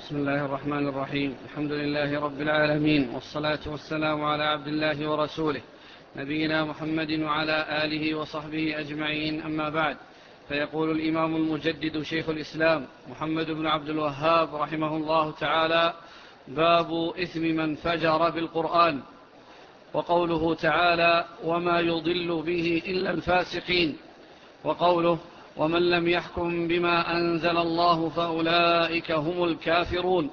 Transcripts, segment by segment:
بسم الله الرحمن الرحيم. الحمد لله رب العالمين والصلاة والسلام على عبد الله ورسوله نبينا محمد وعلى آله وصحبه أجمعين. أما بعد فيقول الإمام المجدد شيخ الإسلام محمد بن عبد الوهاب رحمه الله تعالى باب إثم من فجر بالقرآن. وقوله تعالى وما يضل به إلا الفاسقين. وقوله ومن لم يحكم بما أنزل الله فأولئك هم الكافرون.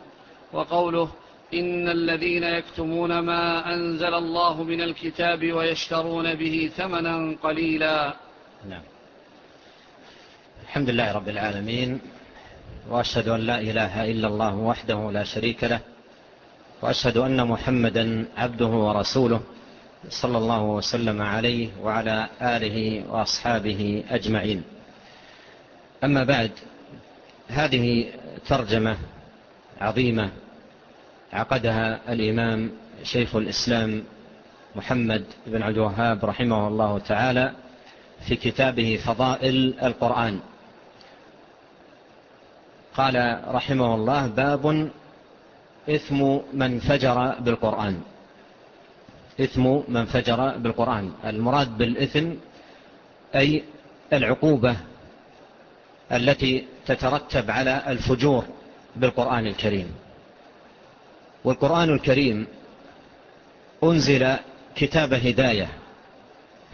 وقوله إن الذين يكتمون ما أنزل الله من الكتاب ويشترون به ثمنا قليلا. نعم. الحمد لله رب العالمين. وأشهد أن لا إله إلا الله وحده لا شريك له. وأشهد أن محمدا عبده ورسوله صلى الله وسلم عليه وعلى آله وأصحابه أجمعين. أما بعد هذه ترجمة عظيمة عقدها الإمام شيخ الإسلام محمد بن عبد الوهاب رحمه الله تعالى في كتابه فضائل القرآن. قال رحمه الله باب إثم من فجر بالقرآن. إثم من فجر بالقرآن. المراد بالإثم أي العقوبة التي تترتب على الفجور بالقرآن الكريم. والقرآن الكريم أنزل كتاب هداية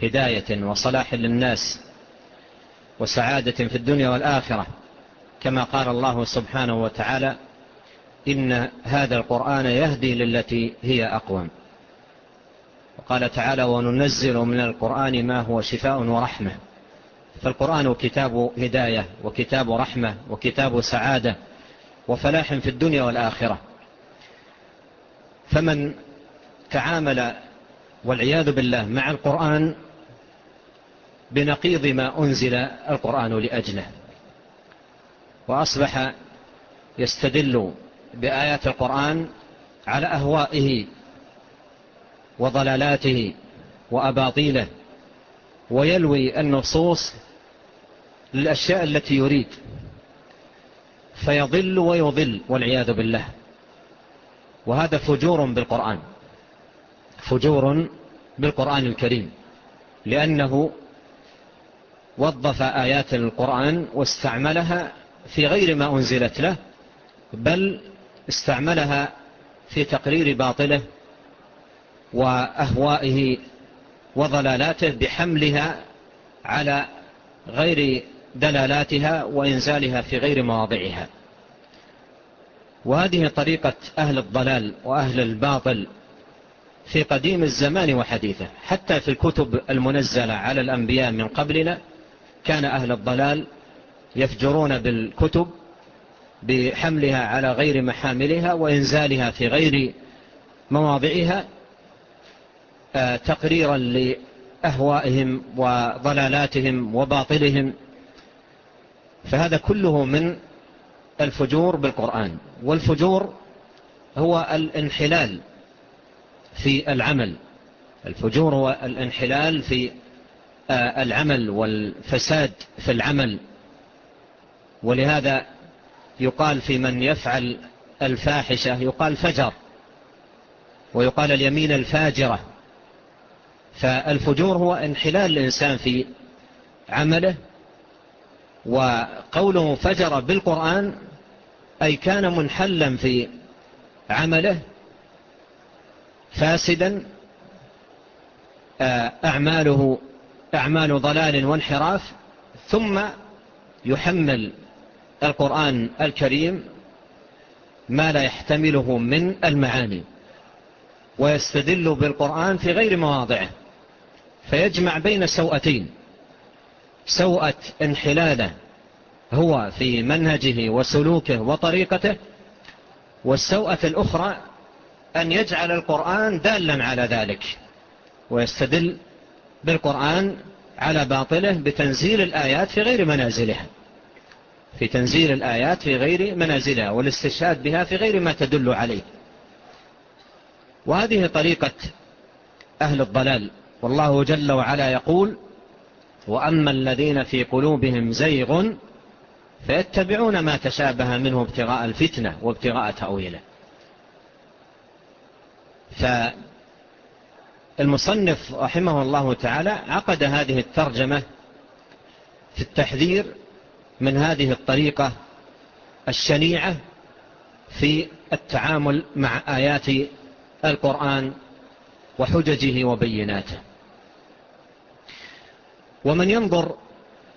هداية وصلاح للناس وسعادة في الدنيا والآخرة. كما قال الله سبحانه وتعالى إن هذا القرآن يهدي للتي هي أقوم. وقال تعالى وننزل من القرآن ما هو شفاء ورحمة. فالقرآن كتاب هداية وكتاب رحمة وكتاب سعادة وفلاح في الدنيا والآخرة. فمن تعامل والعياذ بالله مع القرآن بنقيض ما أنزل القرآن لأجله. وأصبح يستدل بآيات القرآن على أهوائه وضلالاته وأباطيله ويلوي النصوص للأشياء التي يريد. فيضل ويضل والعياذ بالله. وهذا فجور بالقرآن. فجور بالقرآن الكريم. لأنه وظف آيات القرآن واستعملها في غير ما أنزلت له بل استعملها في تقرير باطله وأهوائه وضلالاته بحملها على غير دلالاتها وإنزالها في غير مواضعها. وهذه طريقة أهل الضلال وأهل الباطل في قديم الزمان وحديثه. حتى في الكتب المنزلة على الأنبياء من قبلنا كان أهل الضلال يفجرون بالكتب بحملها على غير محاملها وإنزالها في غير مواضعها آه، تقريرا لأهوائهم وضلالاتهم وباطلهم فهذا كله من الفجور بالقرآن والفجور هو الانحلال في العمل. الفجور هو الانحلال في آه، العمل والفساد في العمل. ولهذا يقال في من يفعل الفاحشة يقال فجر ويقال اليمين الفاجرة. فالفجور هو انحلال الإنسان في عمله وقوله فجر بالقرآن أي كان منحلا في عمله فاسدا آه، أعماله أعمال ضلال وانحراف ثم يحمل القرآن الكريم ما لا يحتمله من المعاني ويستدل بالقرآن في غير مواضعه فيجمع بين سوأتين سوءة انحلاله هو في منهجه وسلوكه وطريقته والسوءة الأخرى أن يجعل القرآن دالا على ذلك ويستدل بالقرآن على باطله بتنزيل الآيات في غير منازلها في تنزيل الآيات في غير منازلها والاستشهاد بها في غير ما تدل عليه. وهذه طريقة أهل الضلال والله جل وعلا يقول وأما الذين في قلوبهم زيغ فيتبعون ما تشابه منه ابتغاء الفتنة وابتغاء تأويله. فالمصنف رحمه الله تعالى عقد هذه الترجمة في التحذير من هذه الطريقة الشنيعة في التعامل مع آيات القرآن وحججه وبيناته. ومن ينظر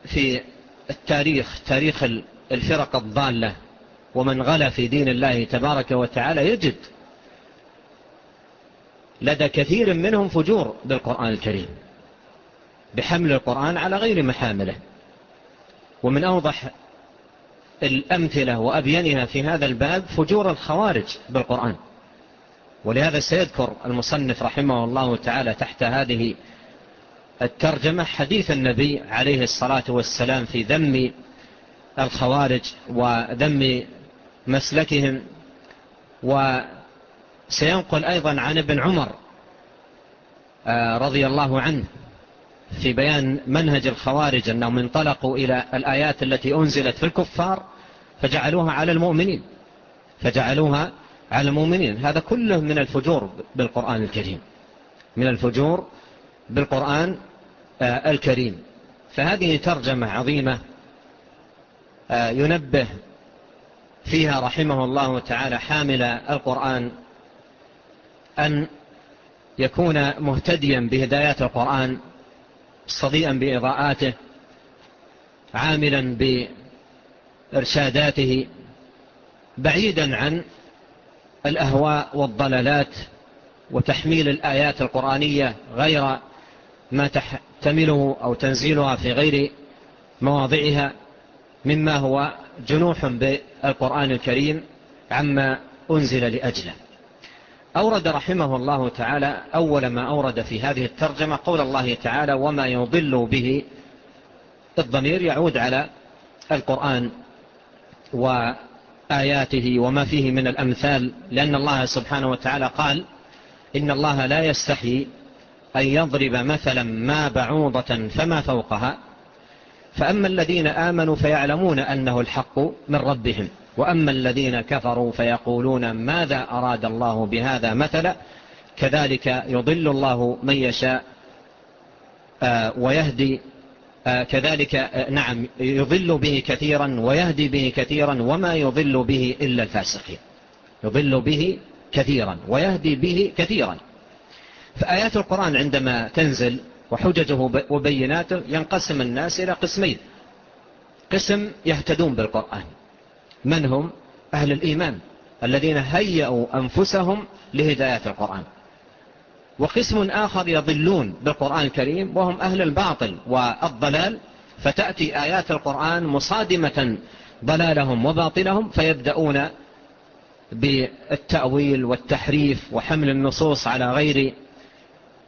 في التاريخ تاريخ الفرق الضالة ومن غلى في دين الله تبارك وتعالى يجد لدى كثير منهم فجور بالقرآن الكريم بحمل القرآن على غير محاملة. ومن أوضح الأمثلة وأبينها في هذا الباب فجور الخوارج بالقرآن. ولهذا سيذكر المصنف رحمه الله تعالى تحت هذه الترجمة حديث النبي عليه الصلاة والسلام في ذم الخوارج وذم مسلكهم وسينقل أيضا عن ابن عمر آه، رضي الله عنه في بيان منهج الخوارج أنهم انطلقوا إلى الآيات التي أنزلت في الكفار فجعلوها على المؤمنين فجعلوها على المؤمنين. هذا كله من الفجور بالقرآن الكريم من الفجور بالقرآن آه، الكريم. فهذه ترجمة عظيمة آه، ينبه فيها رحمه الله تعالى حامل القرآن أن يكون مهتديا بهدايات القرآن صديئا بإضاءاته عاملا بإرشاداته بعيدا عن الأهواء والضلالات وتحميل الآيات القرآنية غير ما تح تحتمله أو تنزيلها في غير مواضعها مما هو جنوح بالقرآن الكريم عما أنزل لأجله. أورد رحمه الله تعالى أول ما أورد في هذه الترجمة قول الله تعالى وما يضل به الضمير يعود على القرآن وآياته وما فيه من الأمثال لأن الله سبحانه وتعالى قال إن الله لا يستحي أن يضرب مثلا ما بعوضة فما فوقها فأما الذين آمنوا فيعلمون أنه الحق من ربهم وأما الذين كفروا فيقولون ماذا أراد الله بهذا مثلا؟ كذلك يضل الله من يشاء آه، ويهدي آه، كذلك آه، نعم يضل به كثيرا ويهدي به كثيرا وما يضل به إلا الفاسقين. يضل به كثيرا ويهدي به كثيرا. فآيات القرآن عندما تنزل وحججه وبيناته ينقسم الناس إلى قسمين. قسم يهتدون بالقرآن. من هم؟ أهل الإيمان الذين هيئوا أنفسهم لهداية القرآن. وقسم آخر يضلون بالقرآن الكريم وهم أهل الباطل والضلال. فتأتي آيات القرآن مصادمة ضلالهم وباطلهم فيبدأون بالتأويل والتحريف وحمل النصوص على غير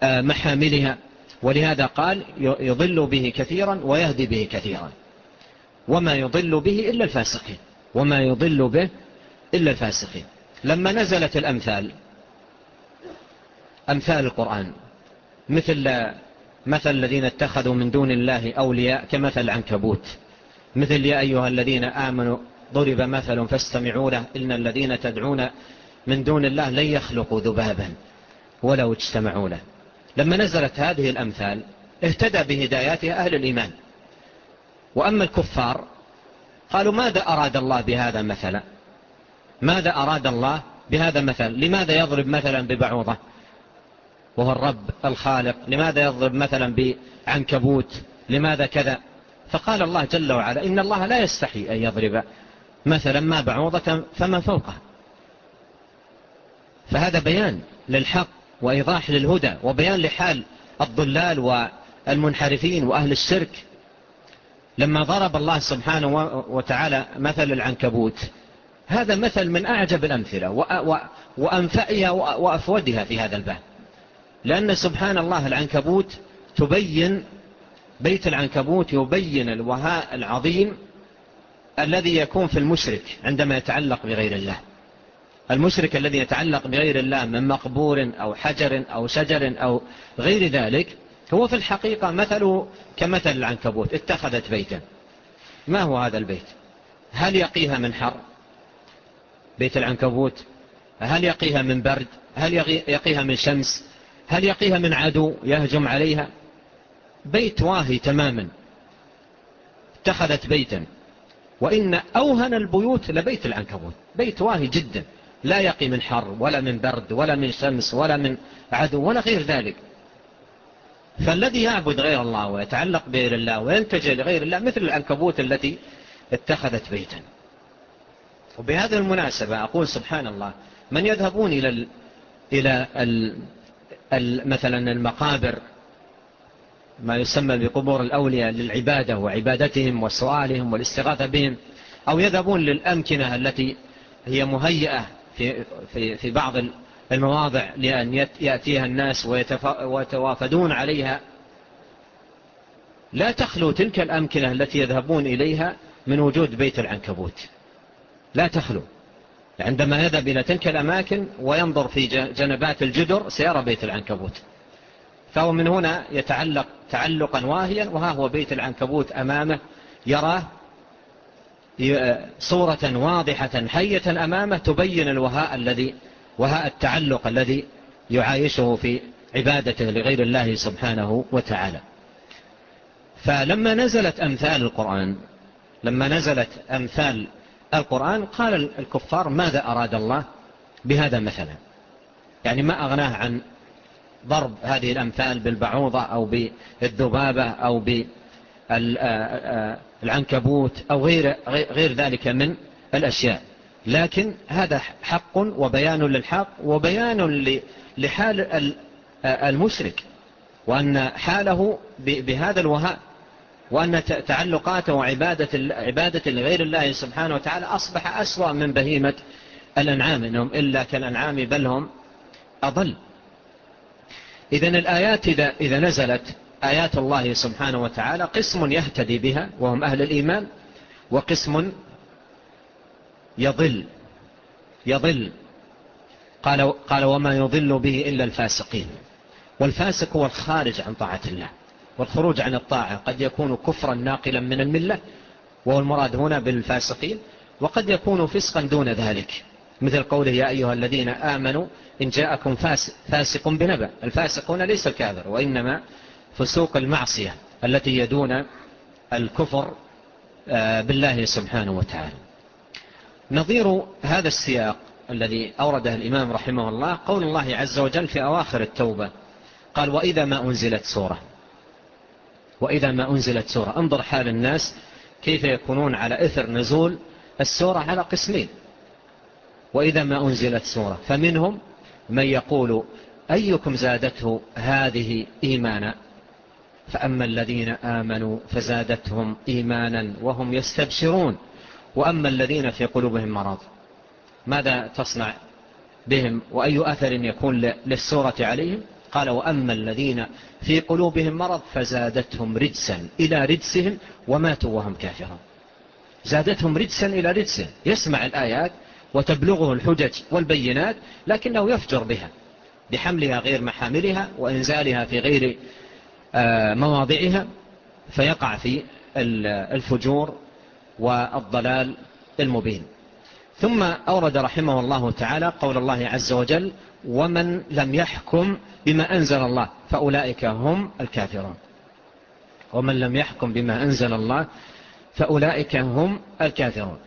آه، محاملها. ولهذا قال يضل به كثيرا ويهدي به كثيرا. وما يضل به إلا الفاسقين. وما يضل به إلا الفاسقين. لما نزلت الأمثال أمثال القرآن مثل مثل الذين اتخذوا من دون الله أولياء كمثل عنكبوت مثل يا أيها الذين آمنوا ضرب مثل فاستمعوا له إن الذين تدعون من دون الله لن يخلقوا ذبابا ولو اجتمعوا له. لما نزلت هذه الأمثال اهتدى بهداياتها أهل الإيمان. وأما الكفار قالوا ماذا أراد الله بهذا مثلا؟ ماذا أراد الله بهذا مثلا؟ لماذا يضرب مثلا ببعوضة؟ وهو الرب الخالق. لماذا يضرب مثلا بعنكبوت؟ لماذا كذا؟ فقال الله جل وعلا إن الله لا يستحي أن يضرب مثلا ما بعوضة فما فوقها فهذا بيان للحق. وإيضاح للهدى وبيان لحال الضلال والمنحرفين وأهل الشرك. لما ضرب الله سبحانه وتعالى مثل العنكبوت. هذا مثل من أعجب الأمثلة وأنفأها وأفودها في هذا الباب. لأن سبحان الله العنكبوت تبين بيت العنكبوت يبين الوهاء العظيم الذي يكون في المشرك عندما يتعلق بغير الله. المشرك الذي يتعلق بغير الله من مقبور أو حجر أو شجر أو غير ذلك هو في الحقيقة مثله كمثل العنكبوت اتخذت بيتا. ما هو هذا البيت؟ هل يقيها من حر بيت العنكبوت؟ هل يقيها من برد؟ هل يقيها من شمس؟ هل يقيها من عدو يهجم عليها؟ بيت واهي تماما. اتخذت بيتا. وإن أوهن البيوت لبيت العنكبوت. بيت واهي جدا. لا يقي من حر ولا من برد ولا من شمس ولا من عدو ولا غير ذلك. فالذي يعبد غير الله ويتعلق بغير الله وينتج لغير الله مثل العنكبوت التي اتخذت بيتا. وبهذه المناسبة أقول سبحان الله من يذهبون إلى الـ إلى الـ الـ مثلا المقابر ما يسمى بقبور الأولياء للعبادة وعبادتهم وسؤالهم والاستغاثة بهم أو يذهبون للأمكنة التي هي مهيئة في, في, في بعض المواضع لأن يأتيها الناس ويتوافدون عليها. لا تخلو تلك الأمكنة التي يذهبون إليها من وجود بيت العنكبوت. لا تخلو. عندما يذهب إلى تلك الأماكن وينظر في جنبات الجدر سيرى بيت العنكبوت. فهو من هنا يتعلق تعلقا واهيا وها هو بيت العنكبوت أمامه يراه صورة واضحة حية أمامه تبين الوهاء الذي وهاء التعلق الذي يعايشه في عبادته لغير الله سبحانه وتعالى. فلما نزلت أمثال القرآن لما نزلت أمثال القرآن قال الكفار ماذا أراد الله بهذا مثلا؟ يعني ما أغناه عن ضرب هذه الأمثال بالبعوضة أو بالذبابة أو بالذبابة العنكبوت أو غير, غير ذلك من الأشياء. لكن هذا حق وبيان للحق وبيان لحال المشرك وأن حاله بهذا الوهاء وأن تعلقاته وعبادة عبادة لغير الله سبحانه وتعالى أصبح أسوأ من بهيمة الأنعام إنهم إلا كالأنعام بل هم أضل. إذن الآيات إذا, إذا نزلت آيات الله سبحانه وتعالى قسم يهتدي بها وهم أهل الإيمان وقسم يضل يضل. قال, قال وما يضل به إلا الفاسقين. والفاسق هو الخارج عن طاعة الله والخروج عن الطاعة. قد يكون كفرا ناقلا من الملة وهو المراد هنا بالفاسقين وقد يكون فسقا دون ذلك. مثل قوله يا أيها الذين آمنوا إن جاءكم فاسق, فاسق بنبأ. الفاسق هنا ليس الكافر وإنما فسوق المعصية التي يدون الكفر آه، بالله سبحانه وتعالى. نظير هذا السياق الذي أورده الإمام رحمه الله قول الله عز وجل في أواخر التوبة قال وإذا ما أنزلت سورة. وإذا ما أنزلت سورة. انظر حال الناس كيف يكونون على إثر نزول السورة على قسمين. وإذا ما أنزلت سورة. فمنهم من يقول أيكم زادته هذه إيمانا؟ فأما الذين آمنوا فزادتهم إيمانا وهم يستبشرون. وأما الذين في قلوبهم مرض ماذا تصنع بهم؟ وأي أثر يكون للسورة عليهم؟ قال وأما الذين في قلوبهم مرض فزادتهم رجسا إلى رجسهم وماتوا وهم كافرون. زادتهم رجسا إلى رجسهم. يسمع الآيات وتبلغه الحجج والبينات لكنه يفجر بها بحملها غير محاملها وإنزالها في غير آه، مواضعها فيقع في الفجور والضلال المبين. ثم أورد رحمه الله تعالى قول الله عز وجل ومن لم يحكم بما أنزل الله فأولئك هم الكافرون. ومن لم يحكم بما أنزل الله فأولئك هم الكافرون.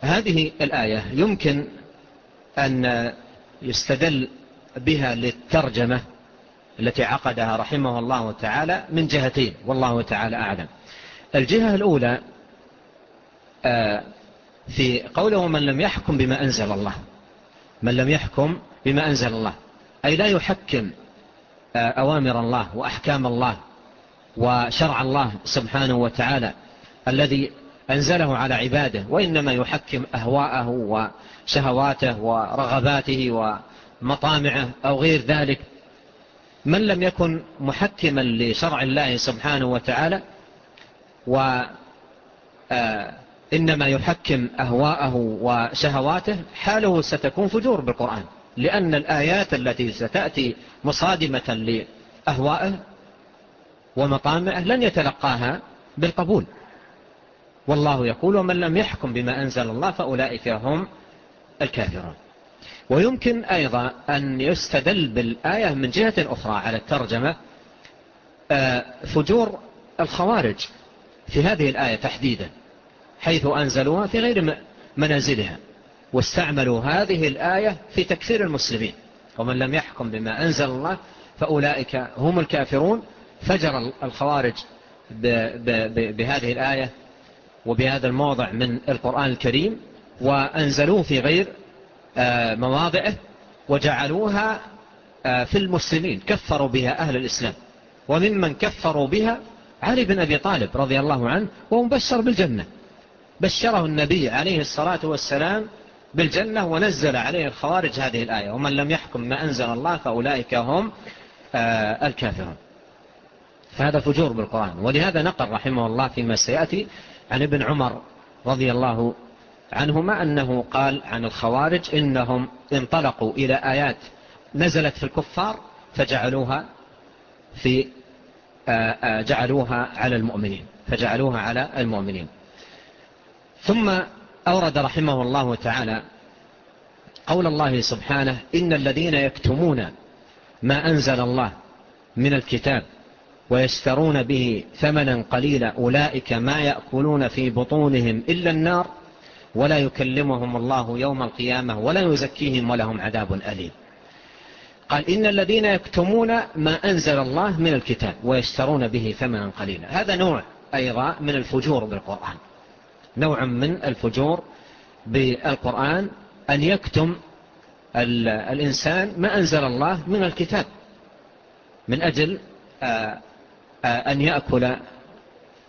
هذه الآية يمكن أن يستدل بها للترجمة التي عقدها رحمه الله تعالى من جهتين والله تعالى أعلم. الجهة الأولى آه، في قوله من لم يحكم بما أنزل الله من لم يحكم بما أنزل الله أي لا يحكم آه، أوامر الله وأحكام الله وشرع الله سبحانه وتعالى الذي أنزله على عباده وإنما يحكم أهواءه وشهواته ورغباته ومطامعه أو غير ذلك. من لم يكن محكما لشرع الله سبحانه وتعالى وإنما آه، يحكم أهواءه وشهواته حاله ستكون فجور بالقرآن. لأن الآيات التي ستأتي مصادمة لأهوائه ومقامه لن يتلقاها بالقبول. والله يقول ومن لم يحكم بما أنزل الله فأولئك هم الكافرون. ويمكن أيضا أن يستدل بالآية من جهة أخرى على الترجمة آه، فجور الخوارج في هذه الآية تحديدا حيث أنزلوها في غير منازلها واستعملوا هذه الآية في تكفير المسلمين. ومن لم يحكم بما أنزل الله فأولئك هم الكافرون. فجر الخوارج بهذه الآية وبهذا الموضع من القرآن الكريم وأنزلوه في غير آه، مواضعه وجعلوها آه، في المسلمين كفروا بها أهل الإسلام. وممن كفروا بها علي بن أبي طالب رضي الله عنه وهو مبشر بالجنة. بشره النبي عليه الصلاة والسلام بالجنة ونزل عليه الخوارج هذه الآية ومن لم يحكم ما أنزل الله فأولئك هم آه، الكافرون. فهذا فجور بالقرآن. ولهذا نقل رحمه الله فيما سيأتي عن ابن عمر رضي الله عنهما أنه قال عن الخوارج إنهم انطلقوا إلى آيات نزلت في الكفار فجعلوها في آه، آه، جعلوها على المؤمنين فجعلوها على المؤمنين. ثم أورد رحمه الله تعالى قول الله سبحانه إن الذين يكتمون ما أنزل الله من الكتاب ويشترون به ثمنا قليلا أولئك ما يأكلون في بطونهم إلا النار ولا يكلمهم الله يوم القيامة ولا يزكيهم ولهم عذاب أليم. قال إن الذين يكتمون ما أنزل الله من الكتاب ويشترون به ثمنا قليلا. هذا نوع أيضا من الفجور بالقرآن. نوع من الفجور بالقرآن أن يكتم الإنسان ما أنزل الله من الكتاب. من أجل آه، آه، أن يأكل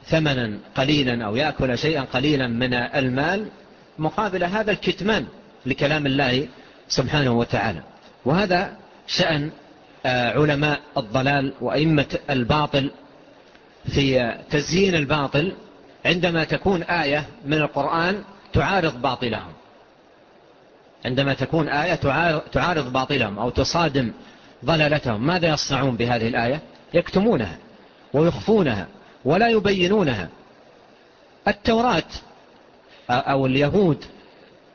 ثمنا قليلا أو يأكل شيئا قليلا من المال مقابل هذا الكتمان لكلام الله سبحانه وتعالى. وهذا شأن آه، علماء الضلال وأئمة الباطل في تزيين الباطل عندما تكون آية من القرآن تعارض باطلهم. عندما تكون آية تعارض باطلهم أو تصادم ضلالتهم ماذا يصنعون بهذه الآية؟ يكتمونها ويخفونها ولا يبينونها. التوراة أو اليهود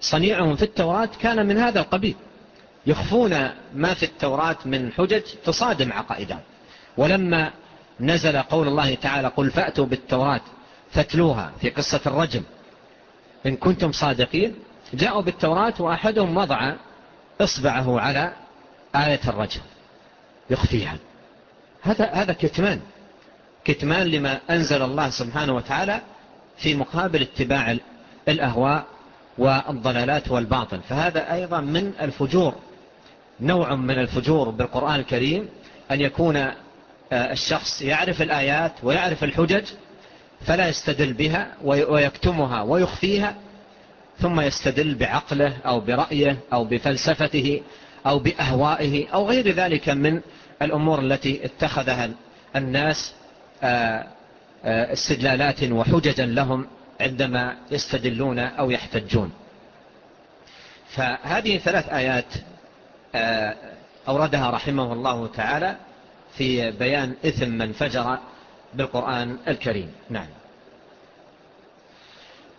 صنيعهم في التوراة كان من هذا القبيل. يخفون ما في التوراة من حجج تصادم عقائدهم. ولما نزل قول الله تعالى قل فأتوا بالتوراة فاتلوها في قصة الرجم. إن كنتم صادقين جاءوا بالتوراة وأحدهم وضع إصبعه على آية الرجم. يخفيها. هذا هذا كتمان. كتمان لما أنزل الله سبحانه وتعالى في مقابل اتباع الأهواء والضلالات والباطل. فهذا أيضا من الفجور نوع من الفجور بالقرآن الكريم أن يكون آه، الشخص يعرف الآيات ويعرف الحجج فلا يستدل بها ويكتمها ويخفيها ثم يستدل بعقله أو برأيه أو بفلسفته أو بأهوائه أو غير ذلك من الأمور التي اتخذها الناس آه، آه، استدلالات وحججا لهم عندما يستدلون أو يحتجون. فهذه ثلاث آيات آه، أوردها رحمه الله تعالى في بيان إثم من فجر بالقرآن الكريم. نعم.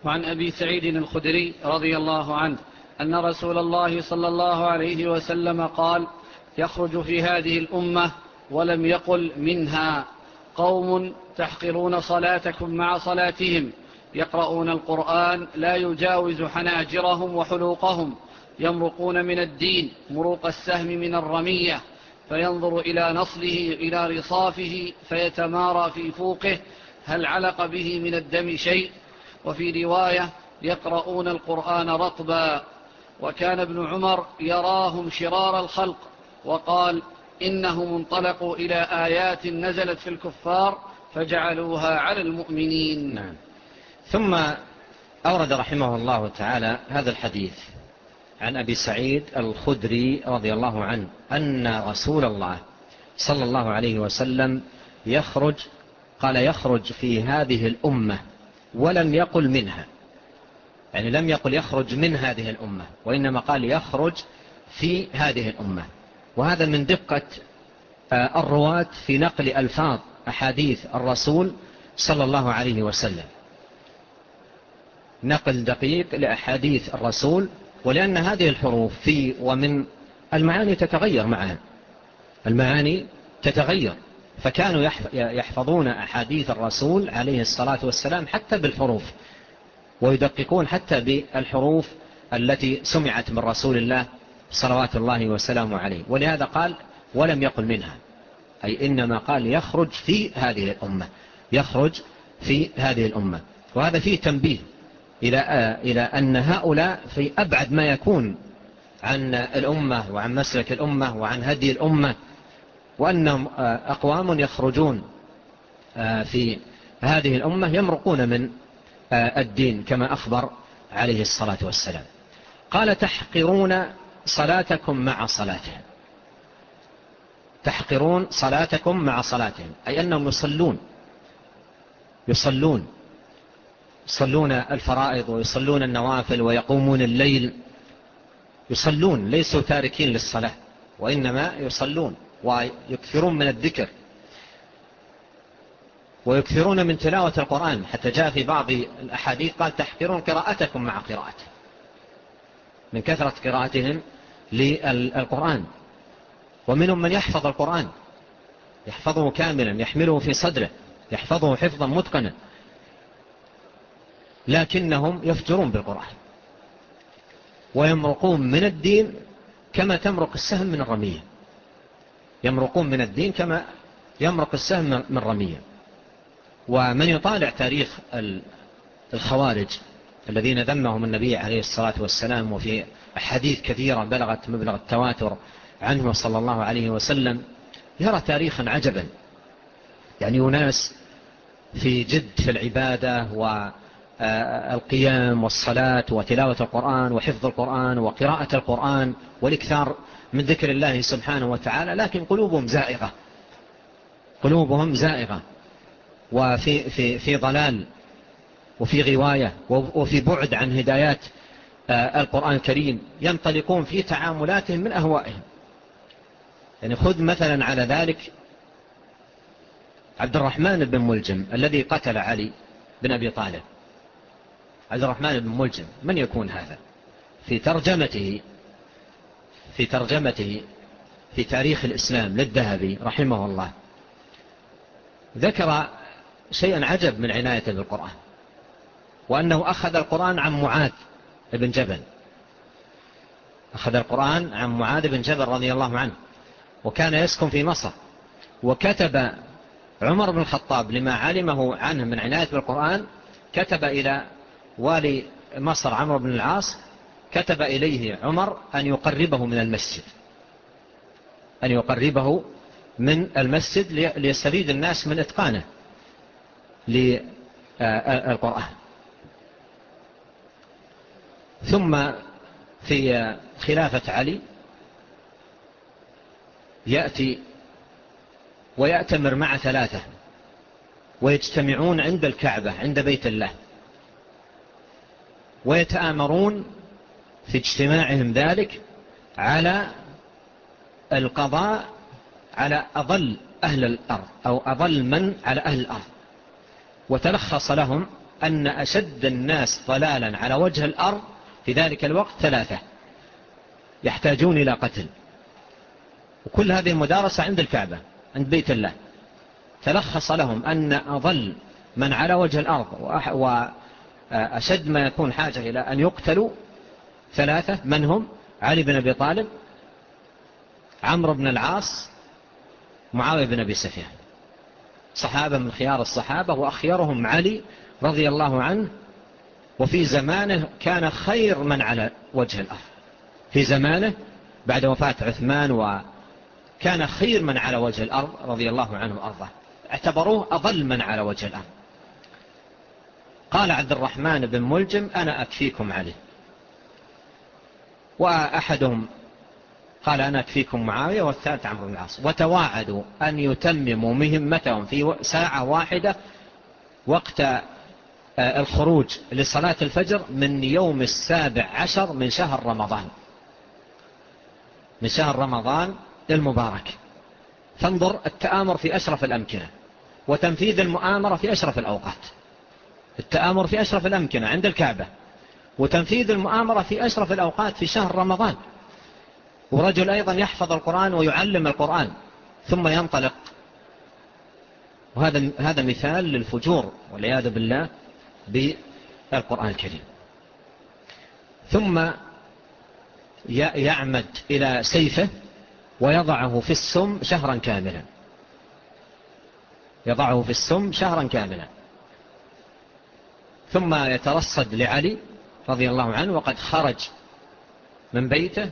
وعن أبي سعيد الخدري رضي الله عنه أن رسول الله صلى الله عليه وسلم قال يخرج في هذه الأمة ولم يقل منها قوم تحقرون صلاتكم مع صلاتهم يقرؤون القرآن لا يجاوز حناجرهم وحلوقهم يمرقون من الدين مروق السهم من الرمية فينظر إلى نصله إلى رصافه فيتمارى في فوقه هل علق به من الدم شيء وفي رواية يقرؤون القرآن رطبا وكان ابن عمر يراهم شرار الخلق وقال إنهم انطلقوا إلى آيات نزلت في الكفار فجعلوها على المؤمنين نعم. ثم أورد رحمه الله تعالى هذا الحديث عن أبي سعيد الخدري رضي الله عنه أن رسول الله صلى الله عليه وسلم يخرج قال يخرج في هذه الأمة ولم يقل منها. يعني لم يقل يخرج من هذه الأمة وإنما قال يخرج في هذه الأمة. وهذا من دقة آه، الرواة في نقل ألفاظ أحاديث الرسول صلى الله عليه وسلم. نقل دقيق لأحاديث الرسول ولأن هذه الحروف في ومن المعاني تتغير معها المعاني تتغير. فكانوا يحفظون أحاديث الرسول عليه الصلاة والسلام حتى بالحروف ويدققون حتى بالحروف التي سمعت من رسول الله صلوات الله وسلامه عليه. ولهذا قال ولم يقل منها أي إنما قال يخرج في هذه الأمة يخرج في هذه الأمة. وهذا فيه تنبيه. إلى, آه، إلى أن هؤلاء في أبعد ما يكون عن الأمة وعن مسلك الأمة وعن هدي الأمة وأنهم آه، أقوام يخرجون آه، في هذه الأمة يمرقون من الدين كما أخبر عليه الصلاة والسلام. قال تحقرون صلاتكم مع صلاتهم. تحقرون صلاتكم مع صلاتهم أي أنهم يصلون يصلون. يصلون الفرائض ويصلون النوافل ويقومون الليل. يصلون ليسوا تاركين للصلاة وإنما يصلون ويكثرون من الذكر. ويكثرون من تلاوة القرآن. حتى جاء في بعض الأحاديث قال تحقرون قراءتكم مع قراءته. من كثرة قراءتهم للقرآن. ومنهم من يحفظ القرآن. يحفظه كاملا يحمله في صدره يحفظه حفظا متقنا. لكنهم يفجرون بالقرآن ويمرقون من الدين كما تمرق السهم من الرمية. يمرقون من الدين كما يمرق السهم من الرمية. ومن يطالع تاريخ الخوارج الذين ذمهم النبي عليه الصلاة والسلام وفي حديث كثيرة بلغت مبلغ التواتر عنه صلى الله عليه وسلم يرى تاريخا عجبا. يعني أناس في جد في العبادة وعلى آه، القيام والصلاة وتلاوة القرآن وحفظ القرآن وقراءة القرآن والإكثار من ذكر الله سبحانه وتعالى لكن قلوبهم زائغة. قلوبهم زائغة. وفي في في ضلال وفي غواية وفي بعد عن هدايات آه، القرآن الكريم ينطلقون في تعاملاتهم من أهوائهم. يعني خذ مثلا على ذلك عبد الرحمن بن ملجم الذي قتل علي بن أبي طالب. عبد الرحمن بن ملجم من يكون هذا؟ في ترجمته في ترجمته في تاريخ الإسلام للذهبي رحمه الله ذكر شيئا عجب من عناية بالقرآن وأنه أخذ القرآن عن معاذ بن جبل. أخذ القرآن عن معاذ بن جبل رضي الله عنه وكان يسكن في مصر وكتب عمر بن الخطاب لما علمه عنه من عناية بالقرآن كتب إلى والي مصر عمرو بن العاص كتب إليه عمر أن يقربه من المسجد. أن يقربه من المسجد ليستفيد الناس من إتقانه للقرآن. ثم في خلافة علي يأتي ويأتمر مع ثلاثة ويجتمعون عند الكعبة عند بيت الله. ويتآمرون في اجتماعهم ذلك على القضاء على أظل أهل الأرض أو أظل من على أهل الأرض. وتلخص لهم أن أشد الناس ضلالا على وجه الأرض في ذلك الوقت ثلاثة يحتاجون إلى قتل. وكل هذه المدارسة عند الكعبة عند بيت الله. تلخص لهم أن أظل من على وجه الأرض آه، أشد ما يكون حاجة إلى أن يقتلوا ثلاثة. من هم؟ علي بن أبي طالب عمرو بن العاص معاوية بن أبي سفيان. صحابة من خيار الصحابة وأخيرهم علي رضي الله عنه. وفي زمانه كان خير من على وجه الأرض. في زمانه بعد وفاة عثمان وكان خير من على وجه الأرض رضي الله عنه وأرضاه. اعتبروه أضل من على وجه الأرض. قال عبد الرحمن بن ملجم أنا أكفيكم عليه. وأحدهم قال أنا أكفيكم معاوية والثالث عمرو بن العاص. وتواعدوا أن يتمموا مهمتهم في ساعة واحدة وقت آه، الخروج لصلاة الفجر من يوم السابع عشر من شهر رمضان. من شهر رمضان المبارك. فانظر التآمر في أشرف الأمكنة وتنفيذ المؤامرة في أشرف الأوقات. التآمر في أشرف الأمكنة عند الكعبة وتنفيذ المؤامرة في أشرف الأوقات في شهر رمضان. ورجل أيضا يحفظ القرآن ويعلم القرآن ثم ينطلق. وهذا هذا مثال للفجور والعياذ بالله بالقرآن الكريم. ثم يعمد إلى سيفه ويضعه في السم شهرا كاملا. يضعه في السم شهرا كاملا. ثم يترصد لعلي رضي الله عنه وقد خرج من بيته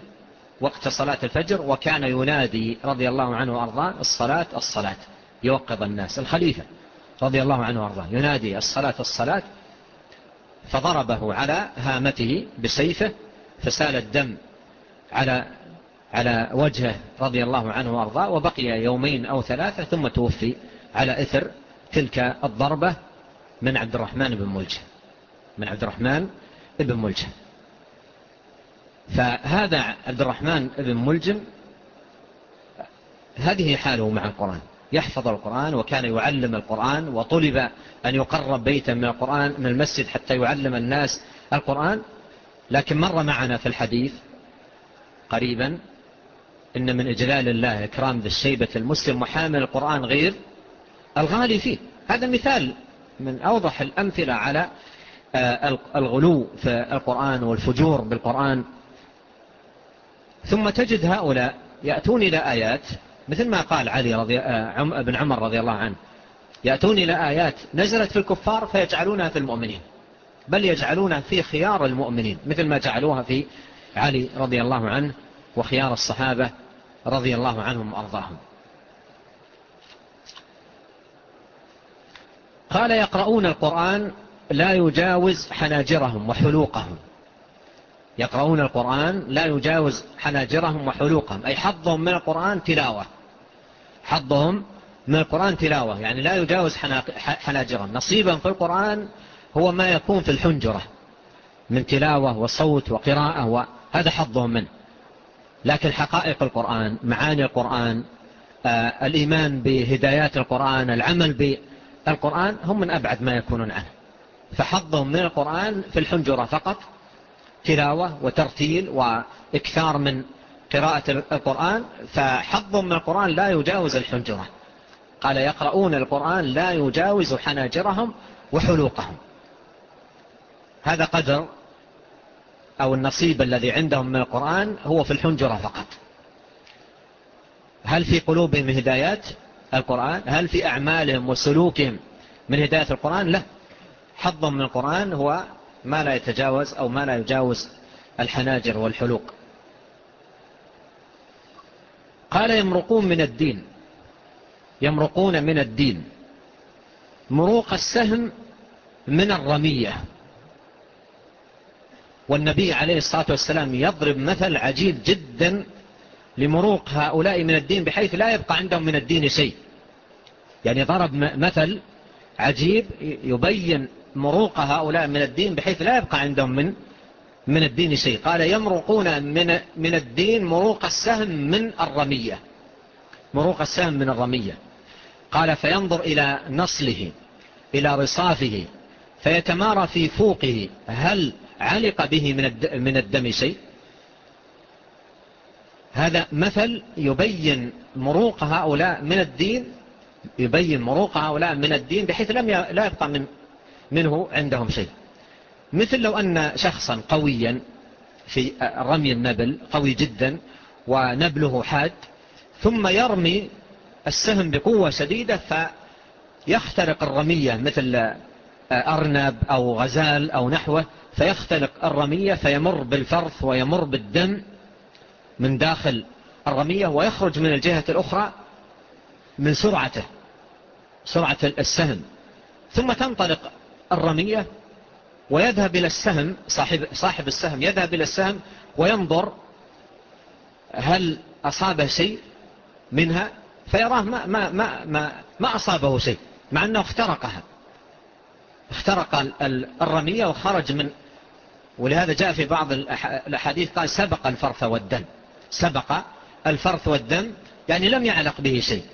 وقت صلاة الفجر وكان ينادي رضي الله عنه وأرضاه الصلاة الصلاة. يوقظ الناس. الخليفة رضي الله عنه وأرضاه ينادي الصلاة الصلاة. فضربه على هامته بسيفه فسال الدم على على وجهه رضي الله عنه وأرضاه وبقي يومين أو ثلاثة ثم توفي على إثر تلك الضربة من عبد الرحمن بن ملجه من عبد الرحمن ابن ملجم. فهذا عبد الرحمن ابن ملجم هذه حاله مع القرآن. يحفظ القرآن وكان يعلم القرآن وطلب أن يقرب بيتا من القرآن من المسجد حتى يعلم الناس القرآن. لكن مر معنا في الحديث قريبا إن من إجلال الله إكرام ذي الشيبة المسلم وحامل القرآن غير الغالي فيه. هذا مثال من أوضح الأمثلة على آه، الغلو في القرآن والفجور بالقرآن. ثم تجد هؤلاء يأتون إلى آيات مثل ما قال علي رضي آه، بن عمر رضي الله عنه. يأتون إلى آيات نزلت في الكفار فيجعلونها في المؤمنين. بل يجعلونها في خيار المؤمنين مثل ما جعلوها في علي رضي الله عنه وخيار الصحابة رضي الله عنهم وأرضاهم. قال يقرؤون القرآن لا يجاوز حناجرهم وحلوقهم. يقرؤون القرآن لا يجاوز حناجرهم وحلوقهم. أي حظهم من القرآن تلاوة. حظهم من القرآن تلاوة. يعني لا يجاوز حناجرهم. نصيبا في القرآن هو ما يكون في الحنجرة. من تلاوة وصوت وقراءة هذا حظهم منه. لكن حقائق القرآن معاني القرآن آه، الإيمان بهدايات القرآن العمل بالقرآن هم من أبعد ما يكونون عنه. فحظهم من القرآن في الحنجرة فقط تلاوة وترتيل وإكثار من قراءة القرآن فحظهم من القرآن لا يجاوز الحنجرة. قال يقرؤون القرآن لا يجاوز حناجرهم وحلوقهم. هذا قدر أو النصيب الذي عندهم من القرآن هو في الحنجرة فقط. هل في قلوبهم هدايات القرآن؟ هل في أعمالهم وسلوكهم من هداية القرآن؟ لا. حظا من القرآن هو ما لا يتجاوز أو ما لا يجاوز الحناجر والحلوق. قال يمرقون من الدين. يمرقون من الدين. مروق السهم من الرمية. والنبي عليه الصلاة والسلام يضرب مثل عجيب جدا لمروق هؤلاء من الدين بحيث لا يبقى عندهم من الدين شيء. يعني ضرب مثل عجيب يبين مروق هؤلاء من الدين بحيث لا يبقى عندهم من من الدين شيء. قال يمرقون من, من الدين مروق السهم من الرمية. مروق السهم من الرمية. قال فينظر إلى نصله إلى رصافه فيتمارى في فوقه هل علق به من الدم شيء. هذا مثل يبين مروق هؤلاء من الدين يبين مروق هؤلاء من الدين بحيث لم لا يبقى من منه عندهم شيء. مثل لو أن شخصا قويا في رمي النبل قوي جدا ونبله حاد ثم يرمي السهم بقوة شديدة فيخترق الرمية مثل أرنب أو غزال أو نحوه فيختلق الرمية فيمر بالفرث ويمر بالدم من داخل الرمية ويخرج من الجهة الأخرى من سرعته سرعة السهم. ثم تنطلق الرمية ويذهب إلى السهم صاحب, صاحب السهم يذهب إلى السهم وينظر هل أصابه شيء منها فيراه ما, ما, ما, ما, ما أصابه شيء مع أنه اخترقها. اخترق الرمية وخرج من ولهذا جاء في بعض الحديث قال سبق الفرث والدم. سبق الفرث والدم يعني لم يعلق به شيء.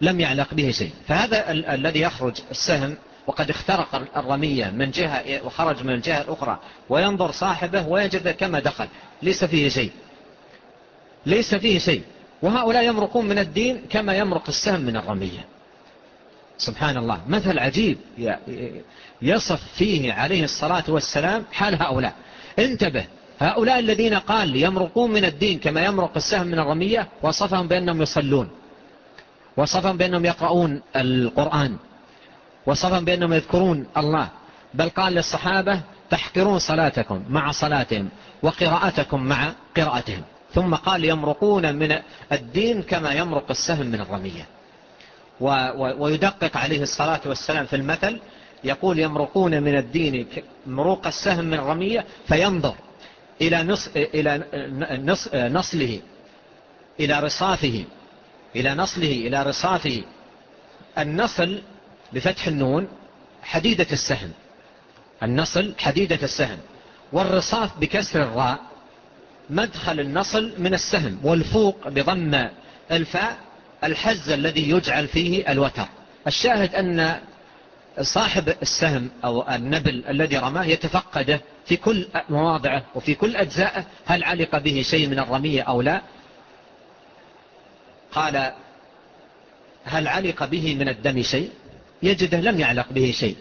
لم يعلق به شيء. فهذا ال الذي يخرج السهم وقد اخترق الرمية من جهة إيه، وخرج من الجهة الأخرى وينظر صاحبه ويجد كما دخل. ليس فيه شيء. ليس فيه شيء. وهؤلاء يمرقون من الدين كما يمرق السهم من الرمية. سبحان الله. مثل عجيب يصف فيه عليه الصلاة والسلام حال هؤلاء. انتبه. هؤلاء الذين قال يمرقون من الدين كما يمرق السهم من الرمية وصفهم بأنهم يصلون. وصفهم بأنهم يقرؤون القرآن. وصفهم بأنهم يذكرون الله بل قال للصحابة تحقرون صلاتكم مع صلاتهم وقراءتكم مع قراءتهم. ثم قال يمرقون من الدين كما يمرق السهم من الرمية. ويدقق عليه الصلاة والسلام في المثل يقول يمرقون من الدين مروق السهم من الرمية فينظر إلى, نص إلى نص نصله إلى رصافه إلى نصله إلى رصافه. النصل بفتح النون حديدة السهم. النصل حديدة السهم. والرصاف بكسر الراء مدخل النصل من السهم. والفوق بضم الفاء الحز الذي يجعل فيه الوتر. الشاهد أن صاحب السهم أو النبل الذي رماه يتفقده في كل مواضعه وفي كل أجزائه هل علق به شيء من الرمية أو لا؟ قال هل علق به من الدم شيء؟ يجده لم يعلق به شيء.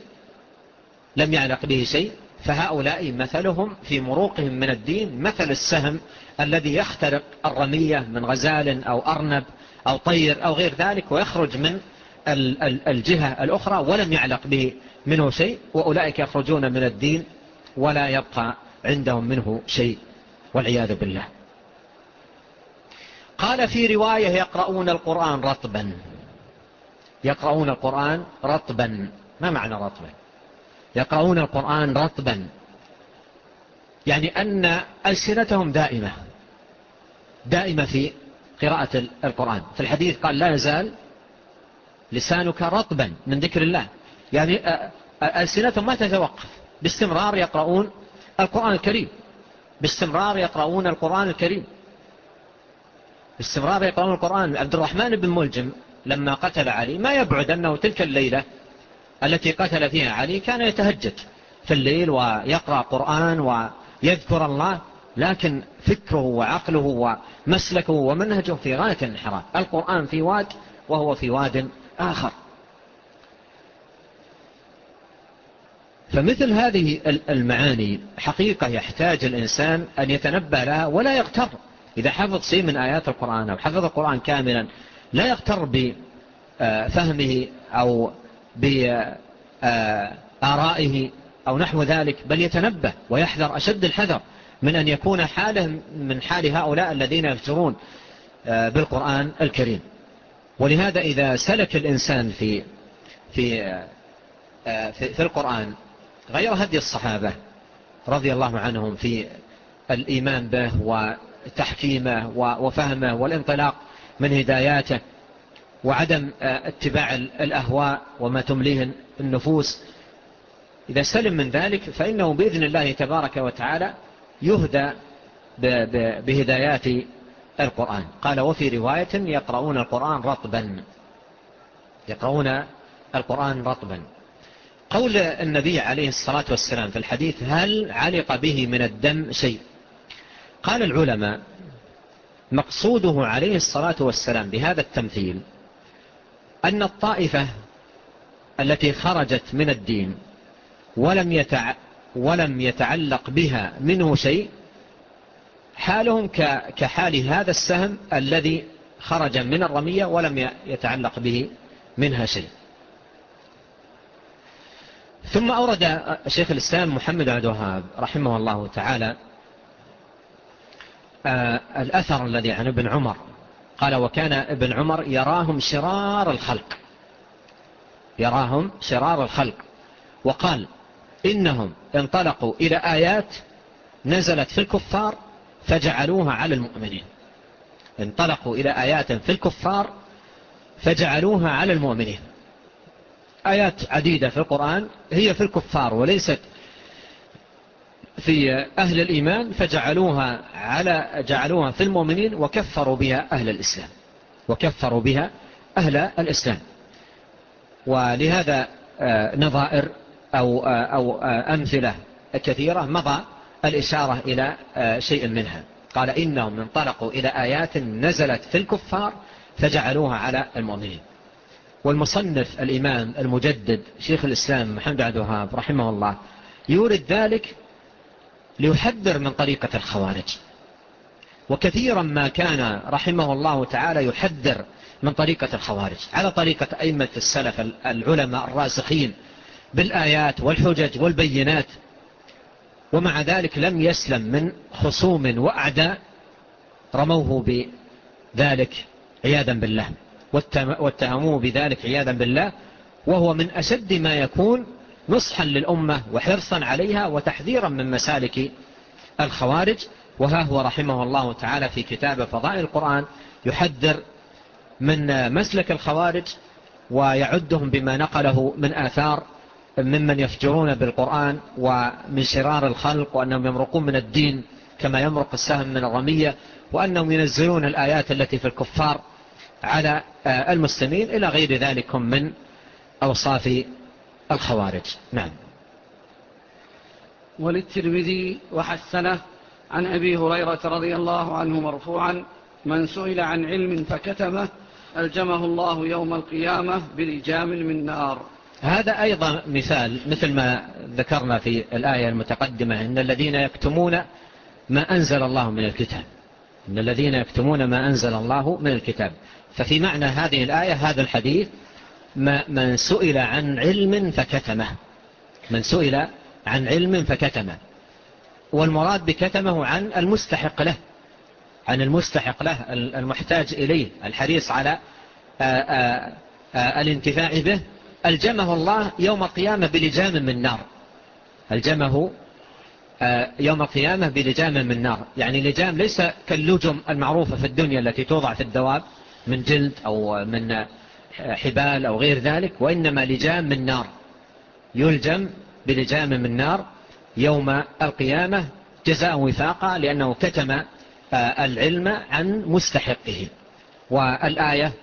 لم يعلق به شيء. فهؤلاء مثلهم في مروقهم من الدين مثل السهم الذي يخترق الرمية من غزال أو أرنب أو طير أو غير ذلك ويخرج من الجهة الأخرى ولم يعلق به منه شيء وأولئك يخرجون من الدين ولا يبقى عندهم منه شيء والعياذ بالله. قال في رواية يقرؤون القرآن رطبا. يقرؤون القرآن رطبا. ما معنى رطبا؟ يقرؤون القرآن رطبا. يعني أن ألسنتهم دائمة. دائمة في قراءة القرآن. في الحديث قال لا يزال لسانك رطبا من ذكر الله. يعني ألسنتهم ما تتوقف. باستمرار يقرؤون القرآن الكريم. باستمرار يقرؤون القرآن الكريم. باستمرار يقرؤون القرآن. عبد الرحمن بن ملجم لما قتل علي ما يبعد أنه تلك الليلة التي قتل فيها علي كان يتهجد في الليل ويقرأ قرآن ويذكر الله لكن فكره وعقله ومسلكه ومنهجه في غاية الانحراف. القرآن في واد وهو في واد آخر. فمثل هذه المعاني حقيقة يحتاج الإنسان أن يتنبه لها ولا يغتر. إذا حفظ شيء من آيات القرآن أو حفظ القرآن كاملا لا يغتر بفهمه أو بآرائه أو نحو ذلك بل يتنبه ويحذر أشد الحذر من أن يكون حاله من حال هؤلاء الذين يفترون بالقرآن الكريم. ولهذا إذا سلك الإنسان في في في, في القرآن غير هدي الصحابة رضي الله عنهم في الإيمان به وتحكيمه وفهمه والانطلاق من هداياته وعدم آه، اتباع الأهواء وما تمليه النفوس. إذا سلم من ذلك فإنه بإذن الله تبارك وتعالى يهدى بهدايات القرآن. قال وفي رواية يقرؤون القرآن رطبا. يقرؤون القرآن رطبا. قول النبي عليه الصلاة والسلام في الحديث هل علق به من الدم شيء؟ قال العلماء مقصوده عليه الصلاة والسلام بهذا التمثيل أن الطائفة التي خرجت من الدين ولم, يتع... ولم يتعلق بها منه شيء حالهم ك... كحال هذا السهم الذي خرج من الرمية ولم يتعلق به منها شيء. ثم أورد شيخ الإسلام محمد عبد الوهاب رحمه الله تعالى آه، الأثر الذي عن ابن عمر. قال وكان ابن عمر يراهم شرار الخلق. يراهم شرار الخلق. وقال إنهم انطلقوا إلى آيات نزلت في الكفار فجعلوها على المؤمنين. انطلقوا إلى آيات في الكفار فجعلوها على المؤمنين. آيات عديدة في القرآن هي في الكفار وليست في أهل الإيمان فجعلوها على جعلوها في المؤمنين وكفروا بها أهل الإسلام. وكفروا بها أهل الإسلام. ولهذا آه، نظائر أو, آه، أو آه، أمثلة كثيرة مضى الإشارة إلى شيء منها. قال إنهم انطلقوا إلى آيات نزلت في الكفار فجعلوها على المؤمنين. والمصنف الإمام المجدد شيخ الإسلام محمد عبد الوهاب رحمه الله يورد ذلك ليحذر من طريقة الخوارج. وكثيرا ما كان رحمه الله تعالى يحذر من طريقة الخوارج. على طريقة أئمة السلف العلماء الراسخين بالآيات والحجج والبينات. ومع ذلك لم يسلم من خصوم وأعداء. رموه بذلك عياذا بالله. واتهموه بذلك عياذا بالله. وهو من أشد ما يكون نصحا للأمة وحرصا عليها وتحذيرا من مسالك الخوارج. وها هو رحمه الله تعالى في كتاب فضائل القرآن. يحذر من مسلك الخوارج ويعدهم بما نقله من آثار ممن يفجرون بالقرآن ومن شرار الخلق وأنهم يمرقون من الدين كما يمرق السهم من الرمية وأنهم ينزلون الآيات التي في الكفار على المسلمين إلى غير ذلك من أوصاف الخوارج. نعم. وللترمذي وحسنه عن أبي هريرة رضي الله عنه مرفوعا من سئل عن علم فكتمه ألجمه الله يوم القيامة بلجام من نار. هذا أيضا مثال مثل ما ذكرنا في الآية المتقدمة إن الذين يكتمون ما أنزل الله من الكتاب. إن الذين يكتمون ما أنزل الله من الكتاب. ففي معنى هذه الآية هذا الحديث من سئل عن علم فكتمه. من سئل عن علم فكتمه. والمراد بكتمه عن المستحق له عن المستحق له المحتاج إليه الحريص على الانتفاع به. ألجمه الله يوم قيامة بلجام من نار. ألجمه يوم قيامة بلجام من نار. يعني لجام ليس كاللجم المعروفة في الدنيا التي توضع في الدواب من جلد أو من حبال أو غير ذلك وإنما لجام من نار. يلجم بلجام من نار يوم القيامة جزاء وثاقا لأنه كتم آه، العلم عن مستحقه. والآية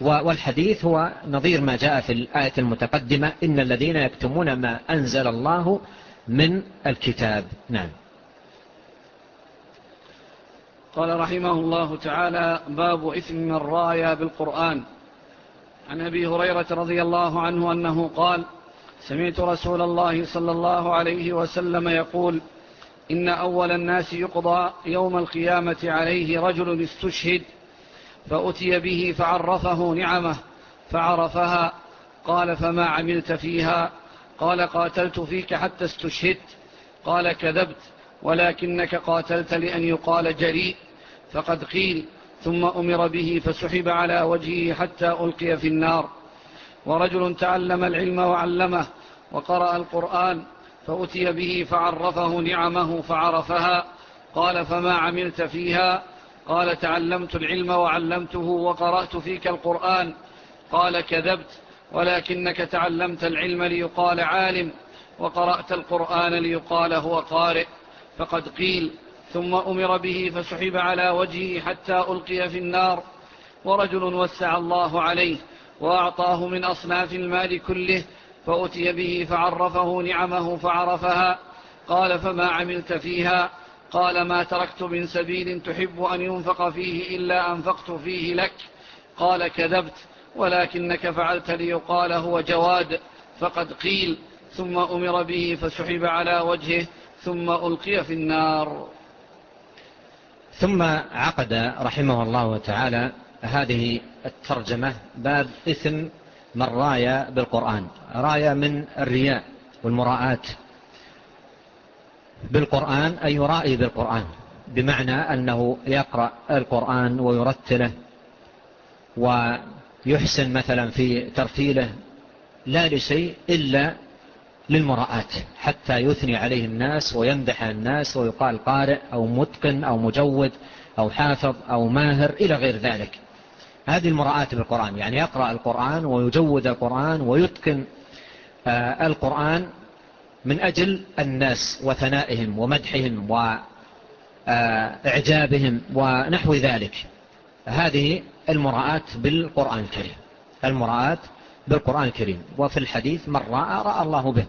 والحديث هو نظير ما جاء في الآية المتقدمة إن الذين يكتمون ما أنزل الله من الكتاب. نعم. قال رحمه الله تعالى باب إثم الرايا بالقرآن. عن أبي هريرة رضي الله عنه أنه قال سمعت رسول الله صلى الله عليه وسلم يقول إن أول الناس يقضى يوم القيامة عليه رجل استشهد فأتي به فعرفه نعمه فعرفها قال فما عملت فيها؟ قال قاتلت فيك حتى استشهدت قال كذبت ولكنك قاتلت لأن يقال جريء فقد قيل ثم أمر به فسحب على وجهه حتى ألقي في النار. ورجل تعلم العلم وعلمه وقرأ القرآن فأتي به فعرفه نعمه فعرفها. قال فما عملت فيها؟ قال تعلمت العلم وعلمته وقرأت فيك القرآن. قال كذبت ولكنك تعلمت العلم ليقال عالم وقرأت القرآن ليقال هو قارئ. فقد قيل ثم أمر به فسحب على وجهه حتى ألقي في النار ورجل وسع الله عليه وأعطاه من أصناف المال كله فأتي به فعرفه نعمه فعرفها قال فما عملت فيها؟ قال ما تركت من سبيل تحب أن ينفق فيه إلا أنفقت فيه لك قال كذبت ولكنك فعلت ليقال هو جواد فقد قيل ثم أمر به فسحب على وجهه ثم ألقي في النار. ثم عقد رحمه الله تعالى هذه الترجمة باب إثم من راية بالقرآن. راية من الرياء والمراءات بالقرآن أي يرائي بالقرآن بمعنى أنه يقرأ القرآن ويرتله ويحسن مثلا في ترتيله لا لشيء إلا للمراءات حتى يثني عليه الناس ويمدح الناس ويقال قارئ أو متقن أو مجود أو حافظ أو ماهر إلى غير ذلك. هذه المراءات بالقرآن يعني يقرأ القرآن ويجود القرآن ويتقن آه، القرآن من أجل الناس وثنائهم ومدحهم وإعجابهم آه، ونحو ذلك. هذه المراءات بالقرآن الكريم. المراءات بالقرآن الكريم. وفي الحديث من رأى رأى الله به.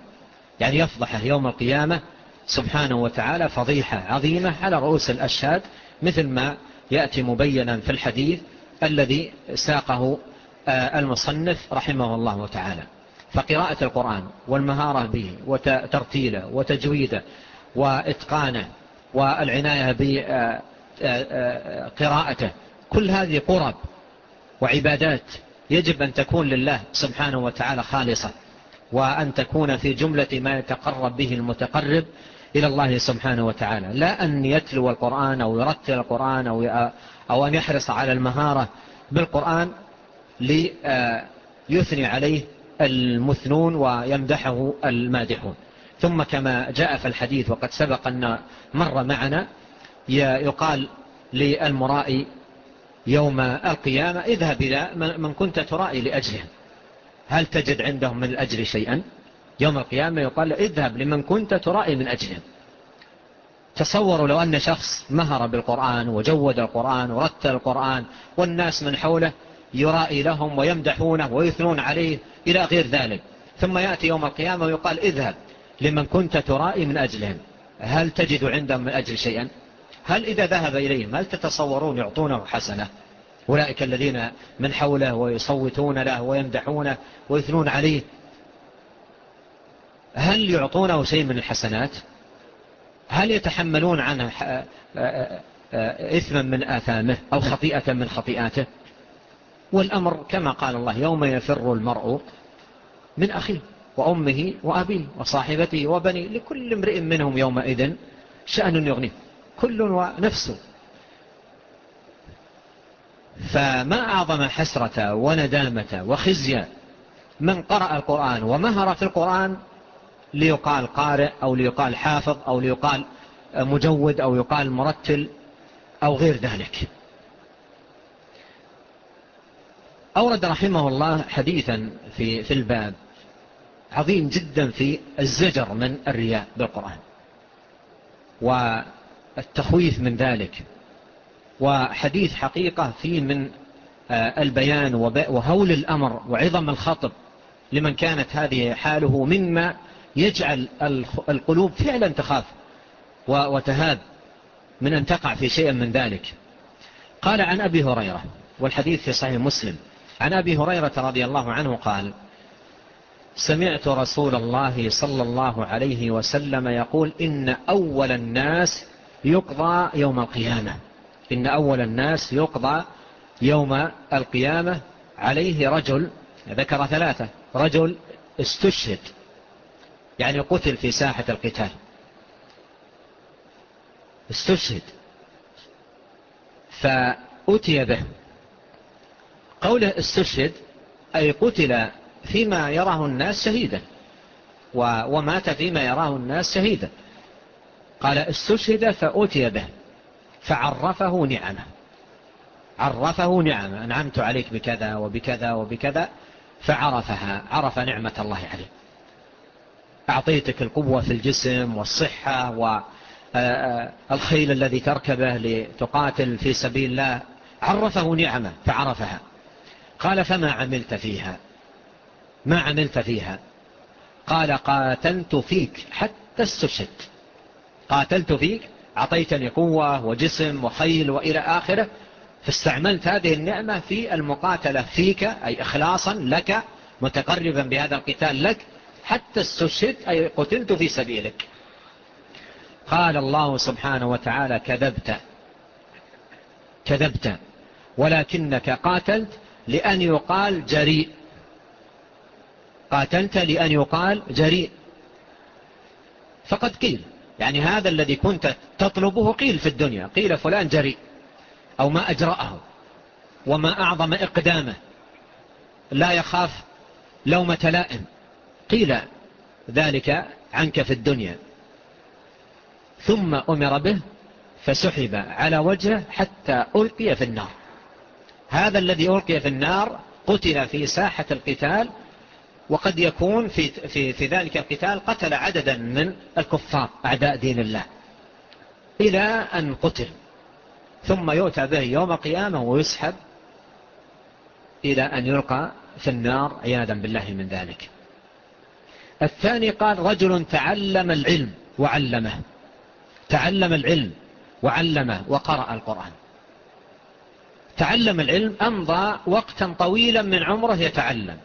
يعني يفضحه يوم القيامة سبحانه وتعالى فضيحة عظيمة على رؤوس الأشهاد مثل ما يأتي مبينا في الحديث الذي ساقه آه، المصنف رحمه الله تعالى. فقراءة القرآن والمهارة به وترتيله وتجويده وإتقانه والعناية بقراءته آه، آه، كل هذه قرب وعبادات يجب أن تكون لله سبحانه وتعالى خالصة وأن تكون في جملة ما يتقرب به المتقرب إلى الله سبحانه وتعالى. لا أن يتلو القرآن أو يرتل القرآن أو, أو أن يحرص على المهارة بالقرآن ليثني آه، عليه المثنون ويمدحه المادحون. ثم كما جاء في الحديث وقد سبق أن مر معنا يقال للمرائي يوم القيامة اذهب إلى من كنت ترائي لأجلهم هل تجد عندهم من الأجر شيئا؟ يوم القيامة يقال اذهب لمن كنت ترائي من أجلهم تصوروا لو أن شخص مهر بالقرآن وجود القرآن ورتل القرآن والناس من حوله يرائي لهم ويمدحونه ويثنون عليه إلى غير ذلك. ثم يأتي يوم القيامة ويقال اذهب لمن كنت ترائي من أجلهم هل تجد عندهم من أجل شيئا؟ هل إذا ذهب إليهم هل تتصورون يعطونه حسنة؟ أولئك الذين من حوله ويصوتون له ويمدحونه ويثنون عليه. هل يعطونه شيء من الحسنات؟ هل يتحملون عنه آه، آه، آه، إثما من آثامه أو خطيئة من خطيئاته؟ والأمر كما قال الله يوم يفر المرء من أخيه وأمه وأبيه وصاحبته وبنيه لكل امرئ منهم يومئذ شأن يغنيه. كل ونفسه فما أعظم حسرة وندامة وخزي من قرأ القرآن ومهر في القرآن ليقال قارئ أو ليقال حافظ أو ليقال مجود أو يقال مرتل أو غير ذلك. أورد رحمه الله حديثا في, في الباب عظيم جدا في الزجر من الرياء بالقرآن. التخويف من ذلك. وحديث حقيقة فيه من آه، البيان وهول الأمر وعظم الخطب لمن كانت هذه حاله مما يجعل القلوب فعلا تخاف وتهاب من أن تقع في شيء من ذلك. قال عن أبي هريرة والحديث في صحيح مسلم. عن أبي هريرة رضي الله عنه قال سمعت رسول الله صلى الله عليه وسلم يقول إن أول الناس يقضى يوم القيامة. إن أول الناس يقضى يوم القيامة عليه رجل ذكر ثلاثة رجل استشهد يعني قتل في ساحة القتال. استشهد. فأتي به. قوله استشهد أي قتل فيما يراه الناس شهيدا ومات فيما يراه الناس شهيدا. قال استشهد فأتي به فعرفه نعمه. عرفه نعمة أنعمت عليك بكذا وبكذا وبكذا فعرفها عرف نعمة الله عليه أعطيتك القوة في الجسم والصحة والخيل آه، آه، الذي تركبه لتقاتل في سبيل الله عرفه نعمة فعرفها. قال فما عملت فيها؟ ما عملت فيها؟ قال قاتلت فيك حتى استشهدت. قاتلت فيك؟ أعطيتني قوة وجسم وخيل وإلى آخره. فاستعملت هذه النعمة في المقاتلة فيك أي إخلاصا لك متقربا بهذا القتال لك حتى استشهدت أي قتلت في سبيلك. قال الله سبحانه وتعالى كذبت كذبت ولكنك قاتلت لأن يقال جريء. قاتلت لأن يقال جريء. فقد قيل يعني هذا الذي كنت تطلبه قيل في الدنيا قيل فلان جريء أو ما أجرأه وما أعظم إقدامه لا يخاف لومة لائم قيل ذلك عنك في الدنيا. ثم أمر به فسحب على وجهه حتى ألقي في النار. هذا الذي ألقي في النار قتل في ساحة القتال وقد يكون في, في, في ذلك القتال قتل عددا من الكفار أعداء دين الله إلى أن قتل ثم يؤتى به يوم قيامة ويسحب إلى أن يلقى في النار عياذا بالله من ذلك. الثاني قال رجل تعلم العلم وعلمه تعلم العلم وعلمه وقرأ القرآن. تعلم العلم أمضى وقتا طويلا من عمره يتعلم.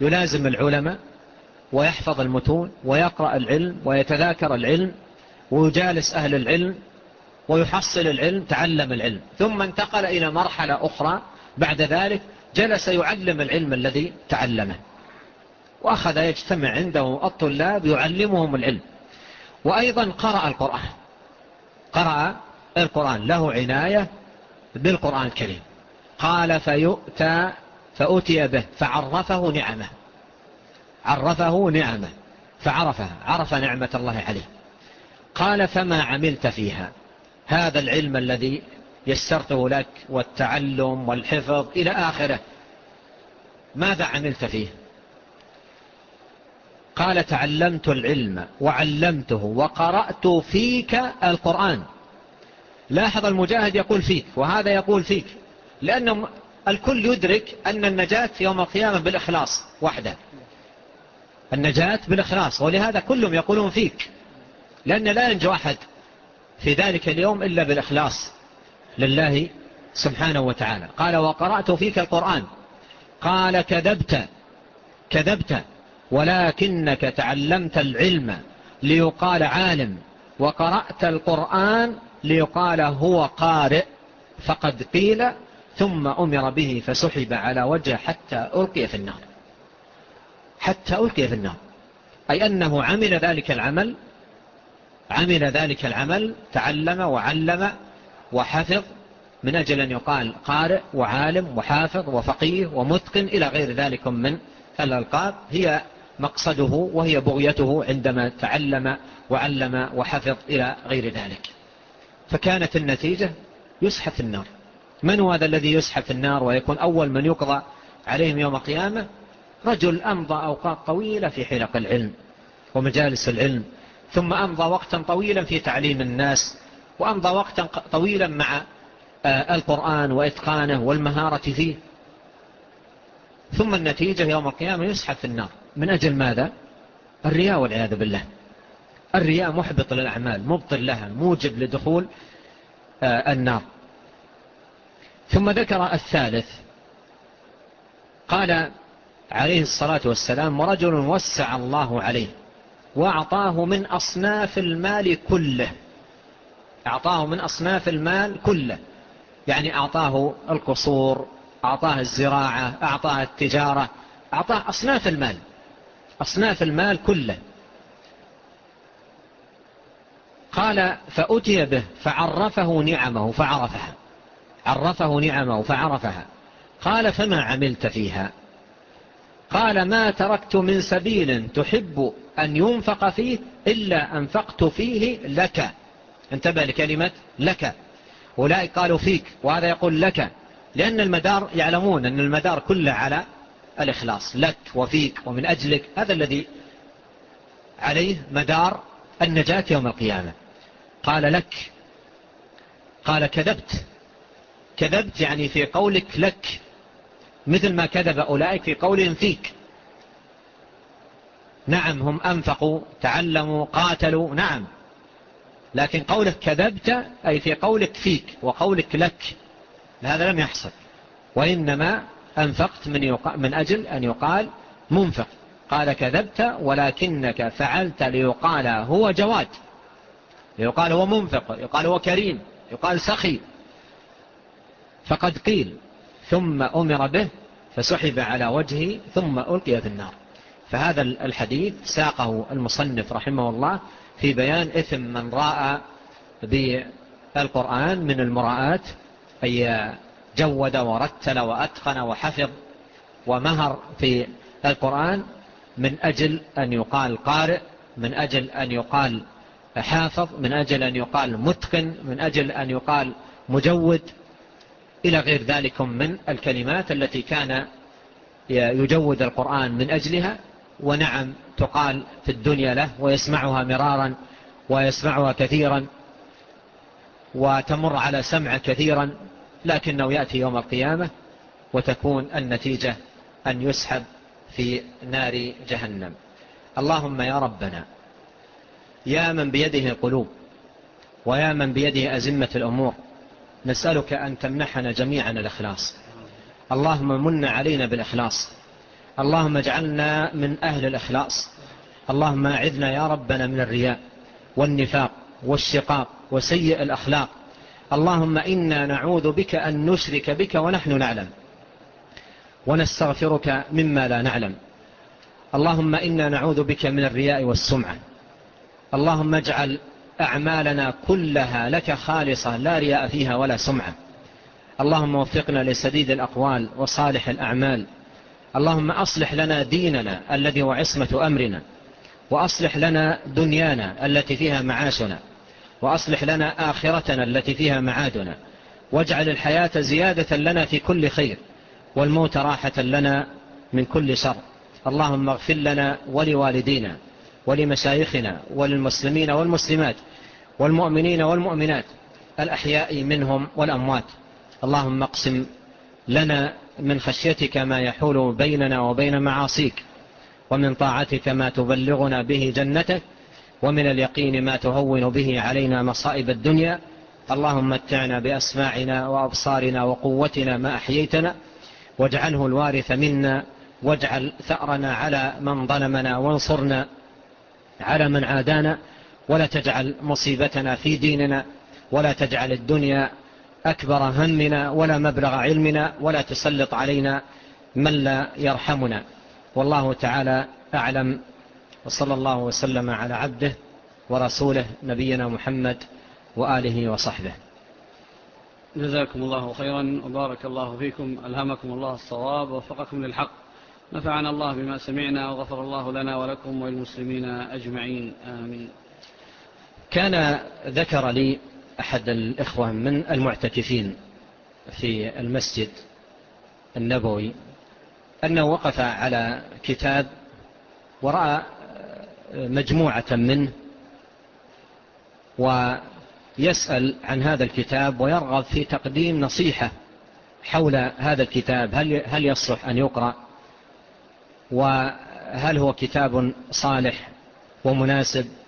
يلازم العلماء ويحفظ المتون ويقرأ العلم ويتذاكر العلم ويجالس أهل العلم ويحصل العلم تعلم العلم. ثم انتقل إلى مرحلة أخرى بعد ذلك جلس يعلم العلم الذي تعلمه. وأخذ يجتمع عنده الطلاب يعلمهم العلم. وأيضا قرأ القرآن. قرأ القرآن. له عناية بالقرآن الكريم. قال فيؤتى فأتي به فعرفه نعمه. عرفه نعمه فعرفها عرف نعمة الله عليه. قال فما عملت فيها؟ هذا العلم الذي يسرته لك والتعلم والحفظ إلى آخره. ماذا عملت فيه؟ قال تعلمت العلم وعلمته وقرأت فيك القرآن. لاحظ المجاهد يقول فيك وهذا يقول فيك لأنه الكل يدرك أن النجاة يوم القيامة بالإخلاص وحده. النجاة بالإخلاص ولهذا كلهم يقولون فيك. لأن لا ينجو أحد في ذلك اليوم إلا بالإخلاص لله سبحانه وتعالى. قال وقرأت فيك القرآن. قال كذبت كذبت ولكنك تعلمت العلم ليقال عالم. وقرأت القرآن ليقال هو قارئ. فقد قيل ثم أمر به فسحب على وجه حتى ألقي في النار. حتى ألقي في النار. أي أنه عمل ذلك العمل عمل ذلك العمل تعلم وعلم وحفظ من أجل أن يقال قارئ وعالم وحافظ وفقيه ومتقن إلى غير ذلك من الألقاب. هي مقصده وهي بغيته عندما تعلم وعلم وحفظ إلى غير ذلك. فكانت النتيجة يسحف النار. من هو هذا الذي يسحب في النار ويكون أول من يقضى عليهم يوم قيامة رجل أمضى أوقات طويلة في حلق العلم ومجالس العلم ثم أمضى وقتا طويلا في تعليم الناس وأمضى وقتا طويلا مع آه، القرآن وإتقانه والمهارة فيه. ثم النتيجة يوم القيامة يسحب في النار. من أجل ماذا؟ الرياء والعياذ بالله. الرياء محبط للأعمال مبطل لها موجب لدخول آه، النار. ثم ذكر الثالث. قال عليه الصلاة والسلام رجل وسع الله عليه وأعطاه من أصناف المال كله. أعطاه من أصناف المال كله. يعني أعطاه القصور أعطاه الزراعة أعطاه التجارة أعطاه أصناف المال أصناف المال كله. قال فأتي به فعرفه نعمه فعرفها. عرفه نعمه فعرفها. قال فما عملت فيها؟ قال ما تركت من سبيل تحب أن ينفق فيه إلا أنفقت فيه لك. انتبه لكلمة لك. أولئك قالوا فيك وهذا يقول لك. لأن المدار يعلمون أن المدار كله على الإخلاص. لك وفيك ومن أجلك. هذا الذي عليه مدار النجاة يوم القيامة. قال لك. قال كذبت. كذبت يعني في قولك لك مثل ما كذب أولئك في قولهم فيك. نعم هم أنفقوا تعلموا قاتلوا نعم. لكن قولك كذبت أي في قولك فيك وقولك لك هذا لم يحصل. وإنما أنفقت من, من أجل أن يقال منفق. قال كذبت ولكنك فعلت ليقال هو جواد. ليقال هو منفق يقال هو كريم يقال سخي. فقد قيل ثم أمر به فسحب على وجهه ثم ألقي في النار. فهذا الحديث ساقه المصنف رحمه الله في بيان إثم من رأى بالقرآن من المراءات أي جود ورتل وأتقن وحفظ ومهر في القرآن من أجل أن يقال قارئ من أجل أن يقال حافظ من أجل أن يقال متقن من أجل أن يقال مجود. إلى غير ذلك من الكلمات التي كان يجود القرآن من أجلها ونعم تقال في الدنيا له ويسمعها مرارا ويسمعها كثيرا وتمر على سمع كثيرا لكنه يأتي يوم القيامة وتكون النتيجة أن يسحب في نار جهنم. اللهم يا ربنا يا من بيده القلوب ويا من بيده أزمة الأمور نسألك أن تمنحنا جميعا الإخلاص. اللهم من علينا بالإخلاص. اللهم اجعلنا من أهل الإخلاص. اللهم أعذنا يا ربنا من الرياء والنفاق والشقاق وسيء الأخلاق. اللهم إنا نعوذ بك أن نشرك بك ونحن نعلم. ونستغفرك مما لا نعلم. اللهم إنا نعوذ بك من الرياء والسمعة. اللهم اجعل أعمالنا كلها لك خالصة لا رياء فيها ولا سمعة. اللهم وفقنا لسديد الأقوال وصالح الأعمال. اللهم أصلح لنا ديننا الذي هو عصمة أمرنا. وأصلح لنا دنيانا التي فيها معاشنا. وأصلح لنا آخرتنا التي فيها معادنا. واجعل الحياة زيادة لنا في كل خير والموت راحة لنا من كل شر. اللهم اغفر لنا ولوالدينا ولمشايخنا وللمسلمين والمسلمات. والمؤمنين والمؤمنات الأحياء منهم والأموات. اللهم اقسم لنا من خشيتك ما يحول بيننا وبين معاصيك ومن طاعتك ما تبلغنا به جنتك ومن اليقين ما تهون به علينا مصائب الدنيا. اللهم متعنا بأسماعنا وأبصارنا وقوتنا ما أحييتنا واجعله الوارث منا واجعل ثأرنا على من ظلمنا وانصرنا على من عادانا. ولا تجعل مصيبتنا في ديننا ولا تجعل الدنيا أكبر همنا ولا مبلغ علمنا ولا تسلط علينا من لا يرحمنا. والله تعالى أعلم وصلى الله وسلم على عبده ورسوله نبينا محمد وآله وصحبه. جزاكم الله خيرا وبارك الله فيكم ألهمكم الله الصواب ووفقكم للحق. نفعنا الله بما سمعنا وغفر الله لنا ولكم وللمسلمين أجمعين. آمين. كان ذكر لي أحد الإخوة من المعتكفين في المسجد النبوي أنه وقف على كتاب ورأى مجموعة منه ويسأل عن هذا الكتاب ويرغب في تقديم نصيحة حول هذا الكتاب هل هل يصلح أن يقرأ؟ وهل هو كتاب صالح ومناسب؟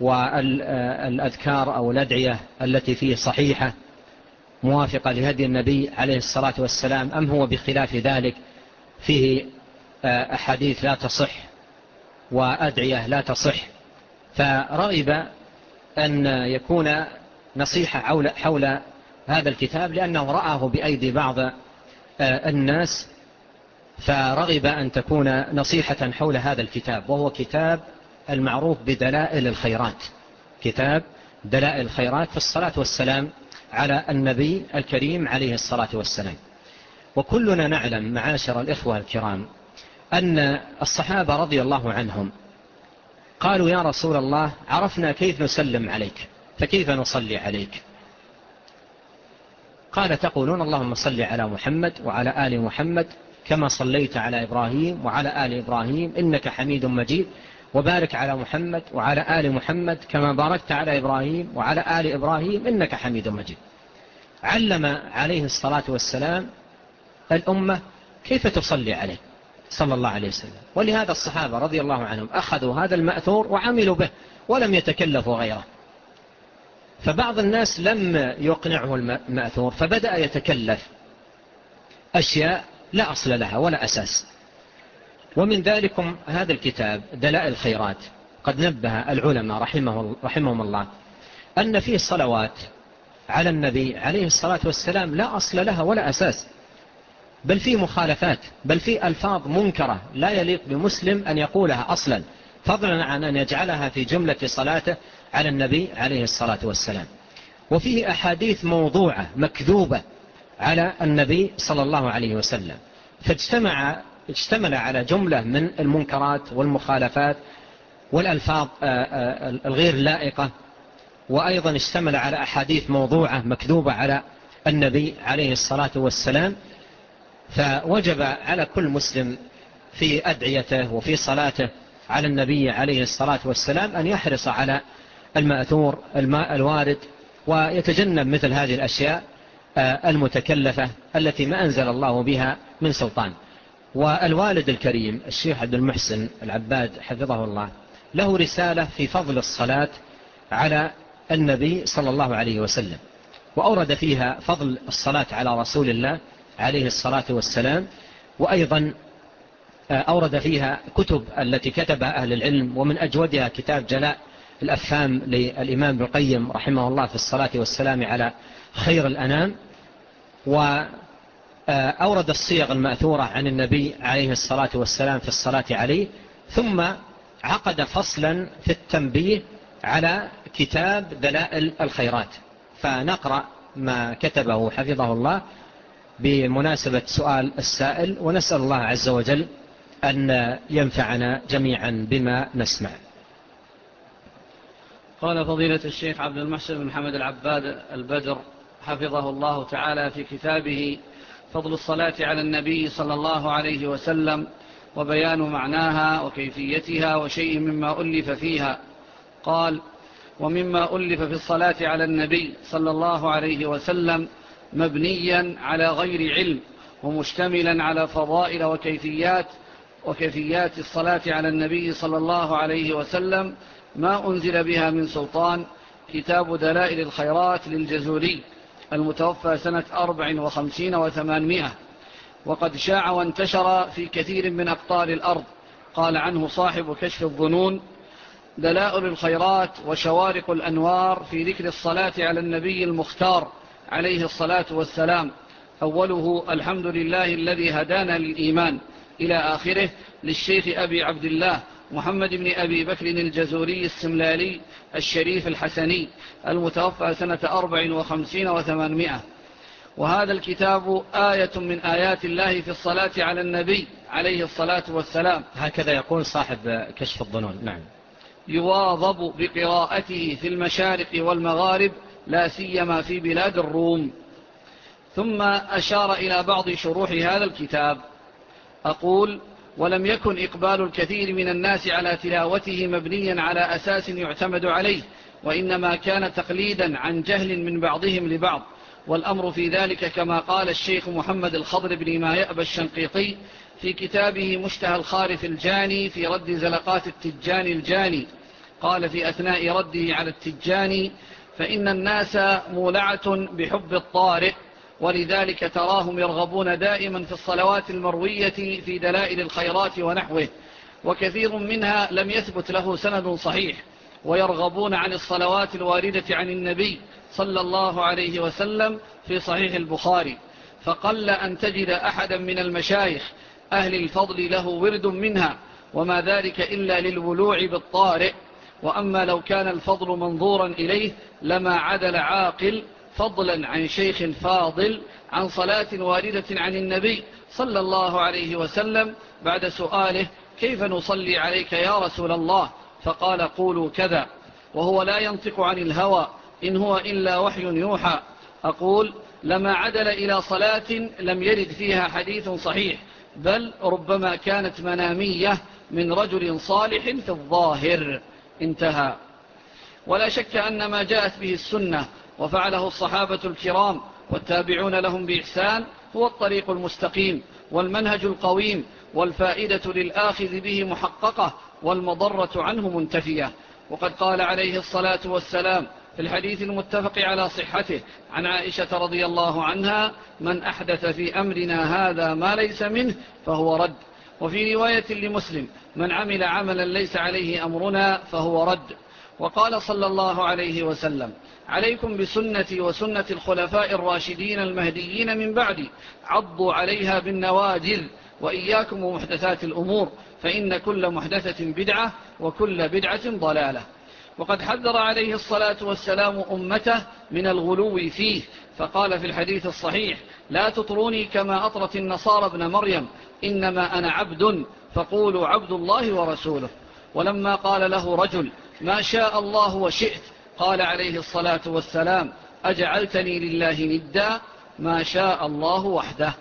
والأذكار آه، أو الأدعية التي فيه صحيحة موافقة لهدي النبي عليه الصلاة والسلام أم هو بخلاف ذلك؟ فيه آه، أحاديث لا تصح وأدعية لا تصح. فرغب أن يكون نصيحة حول, حول هذا الكتاب لأنه رآه بأيدي بعض آه، الناس فرغب أن تكون نصيحة حول هذا الكتاب وهو كتاب المعروف بدلائل الخيرات. كتاب دلائل الخيرات في الصلاة والسلام على النبي الكريم عليه الصلاة والسلام. وكلنا نعلم معاشر الإخوة الكرام أن الصحابة رضي الله عنهم قالوا يا رسول الله عرفنا كيف نسلم عليك فكيف نصلي عليك؟ قال تقولون اللهم صل على محمد وعلى آل محمد كما صليت على إبراهيم وعلى آل إبراهيم إنك حميد مجيد. وبارك على محمد وعلى آل محمد كما باركت على إبراهيم وعلى آل إبراهيم إنك حميد مجيد. علم عليه الصلاة والسلام الأمة كيف تصلي عليه صلى الله عليه وسلم. ولهذا الصحابة رضي الله عنهم أخذوا هذا المأثور وعملوا به ولم يتكلفوا غيره. فبعض الناس لم يقنعه المأثور فبدأ يتكلف. أشياء لا أصل لها ولا أساس. ومن ذلكم هذا الكتاب دلاء الخيرات. قد نبه العلماء رحمه رحمهم الله أن فيه صلوات على النبي عليه الصلاة والسلام لا أصل لها ولا أساس. بل فيه مخالفات بل فيه ألفاظ منكرة لا يليق بمسلم أن يقولها أصلا فضلا عن أن يجعلها في جملة صلاته على النبي عليه الصلاة والسلام. وفيه أحاديث موضوعة مكذوبة على النبي صلى الله عليه وسلم. فاجتمع اجتمل على جملة من المنكرات والمخالفات والألفاظ آه، آه، الغير لائقة وأيضا اشتمل على أحاديث موضوعة مكذوبة على النبي عليه الصلاة والسلام. فوجب على كل مسلم في أدعيته وفي صلاته على النبي عليه الصلاة والسلام أن يحرص على المأثور الماء الوارد ويتجنب مثل هذه الأشياء آه، المتكلفة التي ما أنزل الله بها من سلطان. والوالد الكريم الشيخ عبد المحسن العباد حفظه الله له رسالة في فضل الصلاة على النبي صلى الله عليه وسلم وأورد فيها فضل الصلاة على رسول الله عليه الصلاة والسلام وأيضا آه، أورد فيها كتب التي كتبها أهل العلم ومن أجودها كتاب جلاء الأفهام للإمام بن القيم رحمه الله في الصلاة والسلام على خير الأنام وعلى آه، أورد الصيغ المأثورة عن النبي عليه الصلاة والسلام في الصلاة عليه ثم عقد فصلا في التنبيه على كتاب دلائل الخيرات. فنقرأ ما كتبه حفظه الله بمناسبة سؤال السائل ونسأل الله عز وجل أن ينفعنا جميعا بما نسمع. قال فضيلة الشيخ عبد المحسن بن محمد العباد البدر حفظه الله تعالى في كتابه فضل الصلاة على النبي صلى الله عليه وسلم وبيان معناها وكيفيتها وشيء مما ألف فيها. قال ومما ألف في الصلاة على النبي صلى الله عليه وسلم مبنيا على غير علم ومشتملا على فضائل وكيفيات وكيفيات الصلاة على النبي صلى الله عليه وسلم ما أنزل بها من سلطان كتاب دلائل الخيرات للجزولي المتوفى سنة أربع وخمسين وثمانمائة. وقد شاع وانتشر في كثير من أقطار الأرض. قال عنه صاحب كشف الظنون دلائل الخيرات وشوارق الأنوار في ذكر الصلاة على النبي المختار عليه الصلاة والسلام. أوله الحمد لله الذي هدانا للإيمان إلى آخره للشيخ أبي عبد الله محمد بن أبي بكر الجزوري السملالي الشريف الحسني المتوفى سنة أربع وخمسين وثمانمائة وهذا الكتاب آية من آيات الله في الصلاة على النبي عليه الصلاة والسلام. هكذا يقول صاحب كشف الظنون. نعم. يواظب بقراءته في المشارق والمغارب لا سيما في بلاد الروم. ثم أشار إلى بعض شروح هذا الكتاب. أقول ولم يكن إقبال الكثير من الناس على تلاوته مبنيا على أساس يعتمد عليه وإنما كان تقليدا عن جهل من بعضهم لبعض. والأمر في ذلك كما قال الشيخ محمد الخضر بن ما يأبى الشنقيطي في كتابه مشتهى الخارف الجاني في رد زلقات التجاني الجاني. قال في أثناء رده على التجاني فإن الناس مولعة بحب الطارئ ولذلك تراهم يرغبون دائما في الصلوات المروية في دلائل الخيرات ونحوه وكثير منها لم يثبت له سند صحيح ويرغبون عن الصلوات الواردة عن النبي صلى الله عليه وسلم في صحيح البخاري فقل أن تجد أحدا من المشايخ أهل الفضل له ورد منها وما ذلك إلا للولوع بالطارئ وأما لو كان الفضل منظورا إليه لما عدل عاقل فضلا عن شيخ فاضل عن صلاة واردة عن النبي صلى الله عليه وسلم بعد سؤاله كيف نصلي عليك يا رسول الله؟ فقال قولوا كذا وهو لا ينطق عن الهوى إن هو إلا وحي يوحى. أقول لما عدل إلى صلاة لم يرد فيها حديث صحيح بل ربما كانت منامية من رجل صالح في الظاهر. انتهى. ولا شك أن ما جاءت به السنة وفعله الصحابة الكرام والتابعون لهم بإحسان هو الطريق المستقيم والمنهج القويم والفائدة للآخذ به محققة والمضرة عنه منتفية. وقد قال عليه الصلاة والسلام في الحديث المتفق على صحته عن عائشة رضي الله عنها من أحدث في أمرنا هذا ما ليس منه فهو رد. وفي رواية لمسلم من عمل عملا ليس عليه أمرنا فهو رد. وقال صلى الله عليه وسلم عليكم بسنتي وسنة الخلفاء الراشدين المهديين من بعدي. عضوا عليها بالنواجل وإياكم ومحدثات الأمور فإن كل محدثة بدعة وكل بدعة ضلالة. وقد حذر عليه الصلاة والسلام أمته من الغلو فيه فقال في الحديث الصحيح لا تطروني كما أطرت النصارى ابن مريم إنما أنا عبد فقولوا عبد الله ورسوله. ولما قال له رجل ما شاء الله وشئت قال عليه الصلاة والسلام أجعلتني لله ندا ما شاء الله وحده.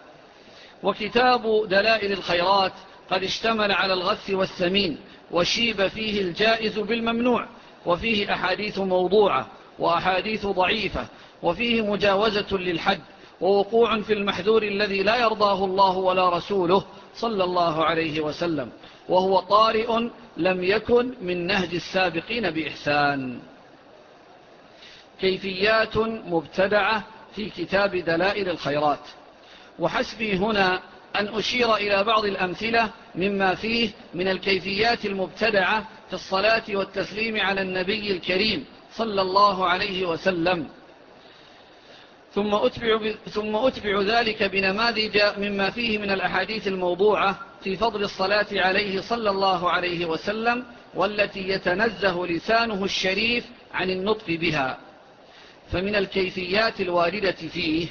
وكتاب دلائل الخيرات قد اشتمل على الغث والسمين وشيب فيه الجائز بالممنوع وفيه أحاديث موضوعة وأحاديث ضعيفة وفيه مجاوزة للحد ووقوع في المحذور الذي لا يرضاه الله ولا رسوله صلى الله عليه وسلم وهو طارئ لم يكن من نهج السابقين بإحسان. كيفيات مبتدعة في كتاب دلائل الخيرات. وحسبي هنا أن أشير إلى بعض الأمثلة مما فيه من الكيفيات المبتدعة في الصلاة والتسليم على النبي الكريم صلى الله عليه وسلم. ثم أتبع, ب... ثم أتبع ذلك بنماذج مما فيه من الأحاديث الموضوعة في فضل الصلاة عليه صلى الله عليه وسلم والتي يتنزه لسانه الشريف عن النطق بها. فمن الكيفيات الواردة فيه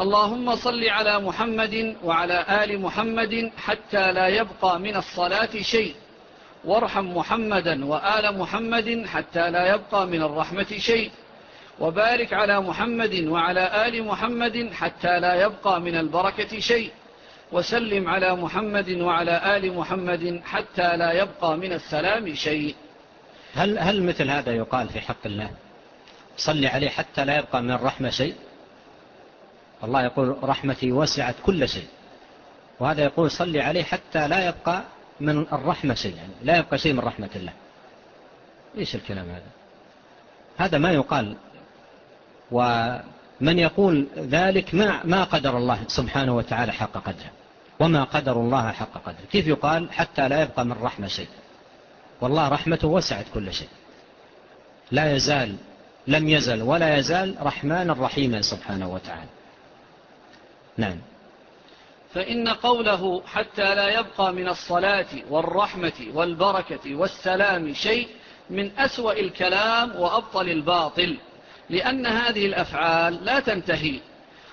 اللهم صل على محمد وعلى آل محمد حتى لا يبقى من الصلاة شيء. وارحم محمدا وآل محمد حتى لا يبقى من الرحمة شيء. وبارك على محمد وعلى آل محمد حتى لا يبقى من البركة شيء. وسلم على محمد وعلى آل محمد حتى لا يبقى من السلام شيء. هل, هل مثل هذا يقال في حق الله؟ صل عليه حتى لا يبقى من الرحمة شيء. الله يقول رحمتي وسعت كل شيء. وهذا يقول صل عليه حتى لا يبقى من الرحمة شيء. يعني لا يبقى شيء من رحمة الله. إيش الكلام هذا؟ هذا ما يقال. ومن يقول ذلك ما, ما قدر الله سبحانه وتعالى حق قدره. وما قدر الله حق قدره. كيف يقال حتى لا يبقى من رحمة شيء؟ والله رحمته وسعت كل شيء. لا يزال لم يزل ولا يزال رحمن الرحيم سبحانه وتعالى. نعم. فإن قوله حتى لا يبقى من الصلاة والرحمة والبركة والسلام شيء من أسوأ الكلام وأبطل الباطل لأن هذه الأفعال لا تنتهي.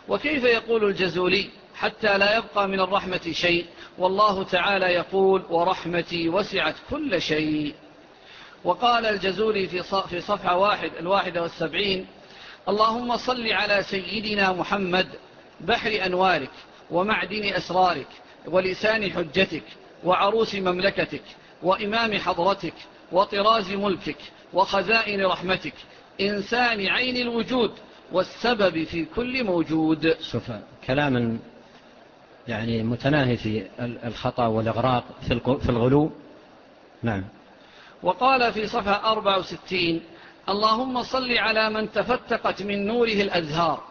وكيف يقول الجزولي حتى لا يبقى من الرحمة شيء؟ والله تعالى يقول ورحمتي وسعت كل شيء. وقال الجزوري في في صفحة واحد الواحدة والسبعين اللهم صل على سيدنا محمد بحر أنوارك ومعدن أسرارك ولسان حجتك وعروس مملكتك وإمام حضرتك وطراز ملكك وخزائن رحمتك إنسان عين الوجود والسبب في كل موجود. شوف كلام يعني متناهي في الخطأ والإغراق في الغلو. نعم. وقال في صفة 64 اللهم صل على من تفتقت من نوره الأزهار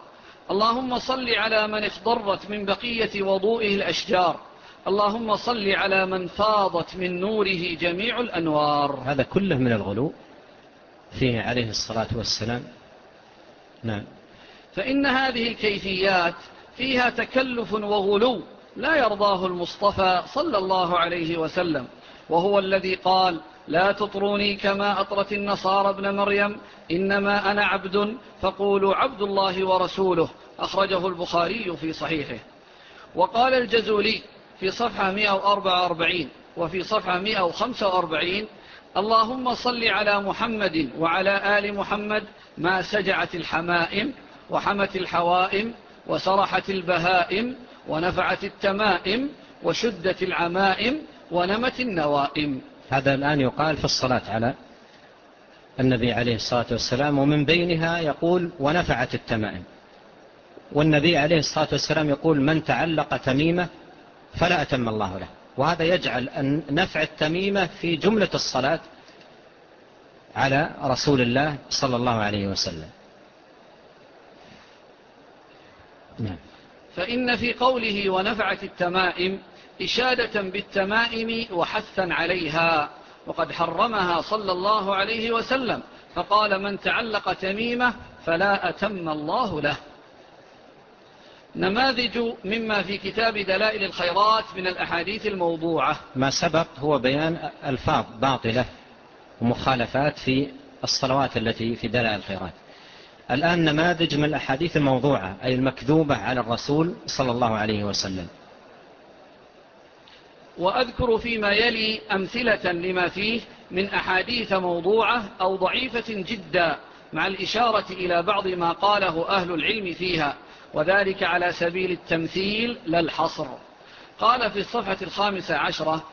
اللهم صل على من اخضرت من بقية وضوئه الأشجار اللهم صل على من فاضت من نوره جميع الأنوار. هذا كله من الغلو فيه عليه الصلاة والسلام. نعم. فإن هذه الكيفيات فيها تكلف وغلو لا يرضاه المصطفى صلى الله عليه وسلم وهو الذي قال لا تطروني كما أطرت النصارى ابن مريم إنما أنا عبد فقولوا عبد الله ورسوله. أخرجه البخاري في صحيحه. وقال الجزولي في صفحة 144 وفي صفحة 145 اللهم صل على محمد وعلى آل محمد ما سجعت الحمائم وحمت الحوائم وسرحت البهائم ونفعت التمائم وشدت العمائم ونمت النوائم. هذا الآن يقال في الصلاة على النبي عليه الصلاة والسلام ومن بينها يقول ونفعت التمائم. والنبي عليه الصلاة والسلام يقول من تعلق تميمة فلا أتم الله له. وهذا يجعل أن نفع التميمة في جملة الصلاة على رسول الله صلى الله عليه وسلم. نعم. فإن في قوله ونفعت التمائم إشادة بالتمائم وحثا عليها وقد حرمها صلى الله عليه وسلم فقال من تعلق تميمة فلا أتم الله له. نماذج مما في كتاب دلائل الخيرات من الأحاديث الموضوعة. ما سبق هو بيان ألفاظ باطلة ومخالفات في الصلوات التي في دلائل الخيرات. الآن نماذج من الأحاديث الموضوعة أي المكذوبة على الرسول صلى الله عليه وسلم. وأذكر فيما يلي أمثلة لما فيه من أحاديث موضوعة أو ضعيفة جدا مع الإشارة إلى بعض ما قاله أهل العلم فيها وذلك على سبيل التمثيل للحصر. قال في الصفحة الخامسة عشرة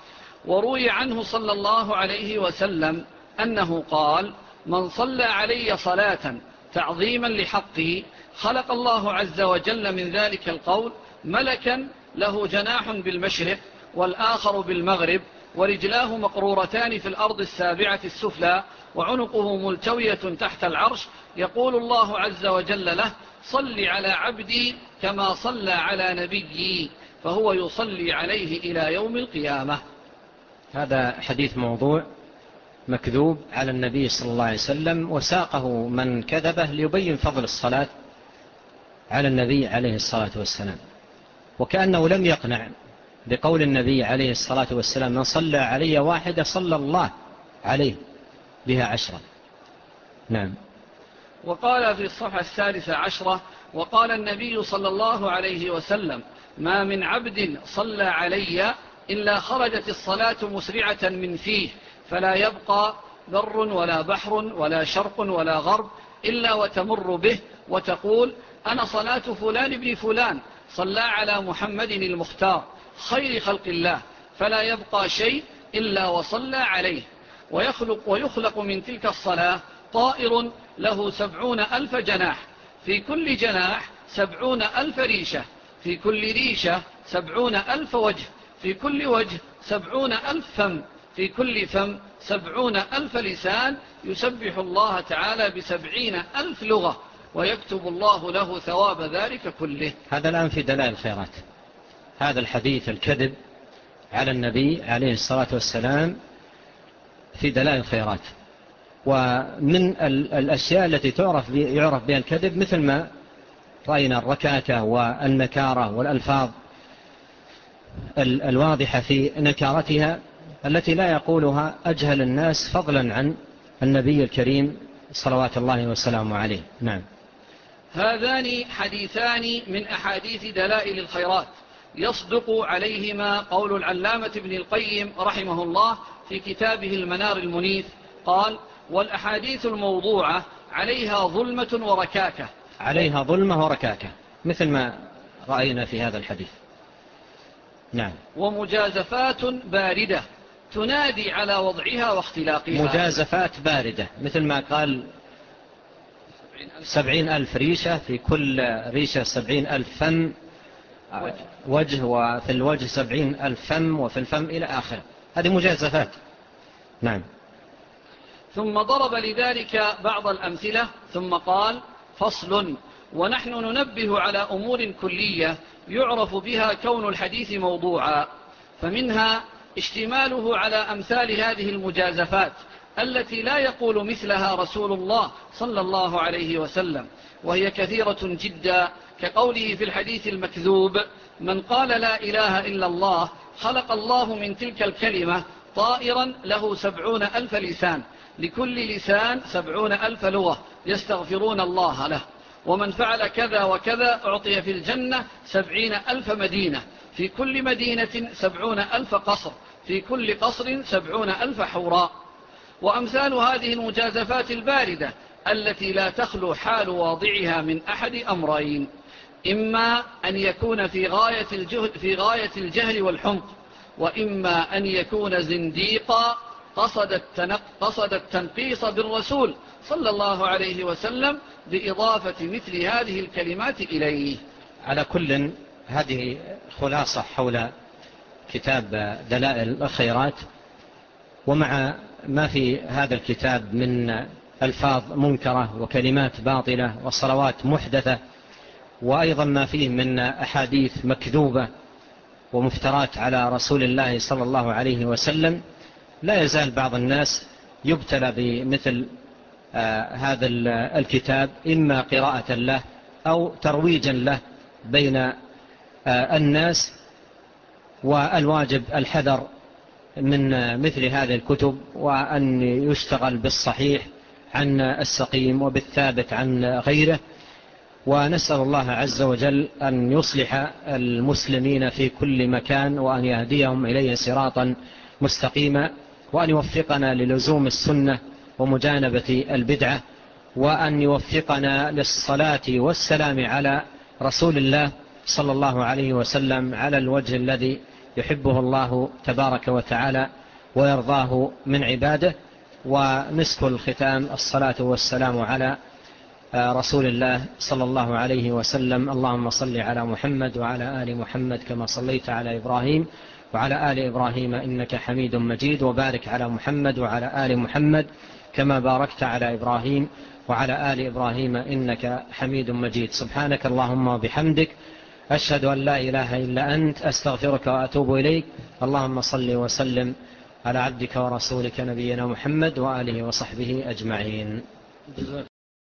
وروي عنه صلى الله عليه وسلم أنه قال من صلى علي صلاة تعظيما لحقه خلق الله عز وجل من ذلك القول ملكا له جناح بالمشرق والآخر بالمغرب ورجلاه مقرورتان في الأرض السابعة السفلى وعنقه ملتوية تحت العرش يقول الله عز وجل له صل على عبدي كما صلى على نبيي فهو يصلي عليه إلى يوم القيامة. هذا حديث موضوع مكذوب على النبي صلى الله عليه وسلم وساقه من كذبه ليبين فضل الصلاة على النبي عليه الصلاة والسلام. وكأنه لم يقنع لقول النبي عليه الصلاة والسلام من صلى علي واحدة صلى الله عليه بها عشرة. نعم. وقال في الصفحة الثالثة عشرة وقال النبي صلى الله عليه وسلم ما من عبد صلى علي إلا خرجت الصلاة مسرعة من فيه فلا يبقى بر ولا بحر ولا شرق ولا غرب إلا وتمر به وتقول أنا صلاة فلان بن فلان صلى على محمد المختار خير خلق الله فلا يبقى شيء إلا وصلى عليه. ويخلق, ويخلق من تلك الصلاة طائر له سبعون ألف جناح. في كل جناح سبعون ألف ريشة. في كل ريشة سبعون ألف وجه. في كل وجه سبعون ألف فم. في كل فم سبعون ألف لسان يسبح الله تعالى بسبعين ألف لغة. ويكتب الله له ثواب ذلك كله. هذا الآن في دلائل الخيرات هذا الحديث الكذب على النبي عليه الصلاة والسلام في دلائل الخيرات. ومن الأشياء التي تعرف يعرف بها الكذب مثل ما رأينا الركاكة والنكارة والألفاظ الواضحة في نكارتها التي لا يقولها أجهل الناس فضلا عن النبي الكريم صلوات الله والسلام عليه. نعم. هذان حديثان من أحاديث دلائل الخيرات. يصدق عليهما قول العلامة ابن القيم رحمه الله في كتابه المنار المنيث قال والأحاديث الموضوعة عليها ظلمة وركاكة. عليها ظلمة وركاكة مثل ما رأينا في هذا الحديث. نعم. ومجازفات باردة تنادي على وضعها واختلاقها. مجازفات باردة مثل ما قال سبعين ألف ريشة في كل ريشة سبعين ألف فن. وجه. وجه وفي الوجه سبعين ألف فم وفي الفم إلى آخر هذه مجازفات. نعم. ثم ضرب لذلك بعض الأمثلة ثم قال فصل ونحن ننبه على أمور كلية يعرف بها كون الحديث موضوعا فمنها اشتماله على أمثال هذه المجازفات التي لا يقول مثلها رسول الله صلى الله عليه وسلم وهي كثيرة جدا كقوله في الحديث المكذوب من قال لا إله إلا الله خلق الله من تلك الكلمة طائرا له سبعون ألف لسان لكل لسان سبعون ألف لغة يستغفرون الله له. ومن فعل كذا وكذا أعطي في الجنة سبعين ألف مدينة. في كل مدينة سبعون ألف قصر. في كل قصر سبعون ألف حوراء. وأمثال هذه المجازفات الباردة التي لا تخلو حال واضعها من أحد أمرين. إما أن يكون في غاية, الجهد في غاية الجهل والحمق وإما أن يكون زنديقا قصد, التنق قصد التنقيص بالرسول صلى الله عليه وسلم بإضافة مثل هذه الكلمات إليه. على كل هذه خلاصة حول كتاب دلائل الخيرات ومع ما في هذا الكتاب من ألفاظ منكرة وكلمات باطلة وصلوات محدثة وأيضا ما فيه من أحاديث مكذوبة ومفترات على رسول الله صلى الله عليه وسلم لا يزال بعض الناس يبتلى بمثل آه، هذا الكتاب إما قراءة له أو ترويجا له بين آه، الناس والواجب الحذر من آه، مثل هذه الكتب وأن يشتغل بالصحيح عن السقيم وبالثابت عن غيره. ونسأل الله عز وجل أن يصلح المسلمين في كل مكان وأن يهديهم إليه صراطا مستقيما وأن يوفقنا للزوم السنة ومجانبة البدعة وأن يوفقنا للصلاة والسلام على رسول الله صلى الله عليه وسلم على الوجه الذي يحبه الله تبارك وتعالى ويرضاه من عباده ونسك الختام الصلاة والسلام على رسول الله صلى الله عليه وسلم اللهم صل على محمد وعلى آل محمد كما صليت على إبراهيم وعلى آل إبراهيم إنك حميد مجيد وبارك على محمد وعلى آل محمد كما باركت على إبراهيم وعلى آل إبراهيم إنك حميد مجيد سبحانك اللهم وبحمدك أشهد أن لا إله إلا أنت أستغفرك وأتوب إليك اللهم صل وسلم على عبدك ورسولك نبينا محمد وآله وصحبه أجمعين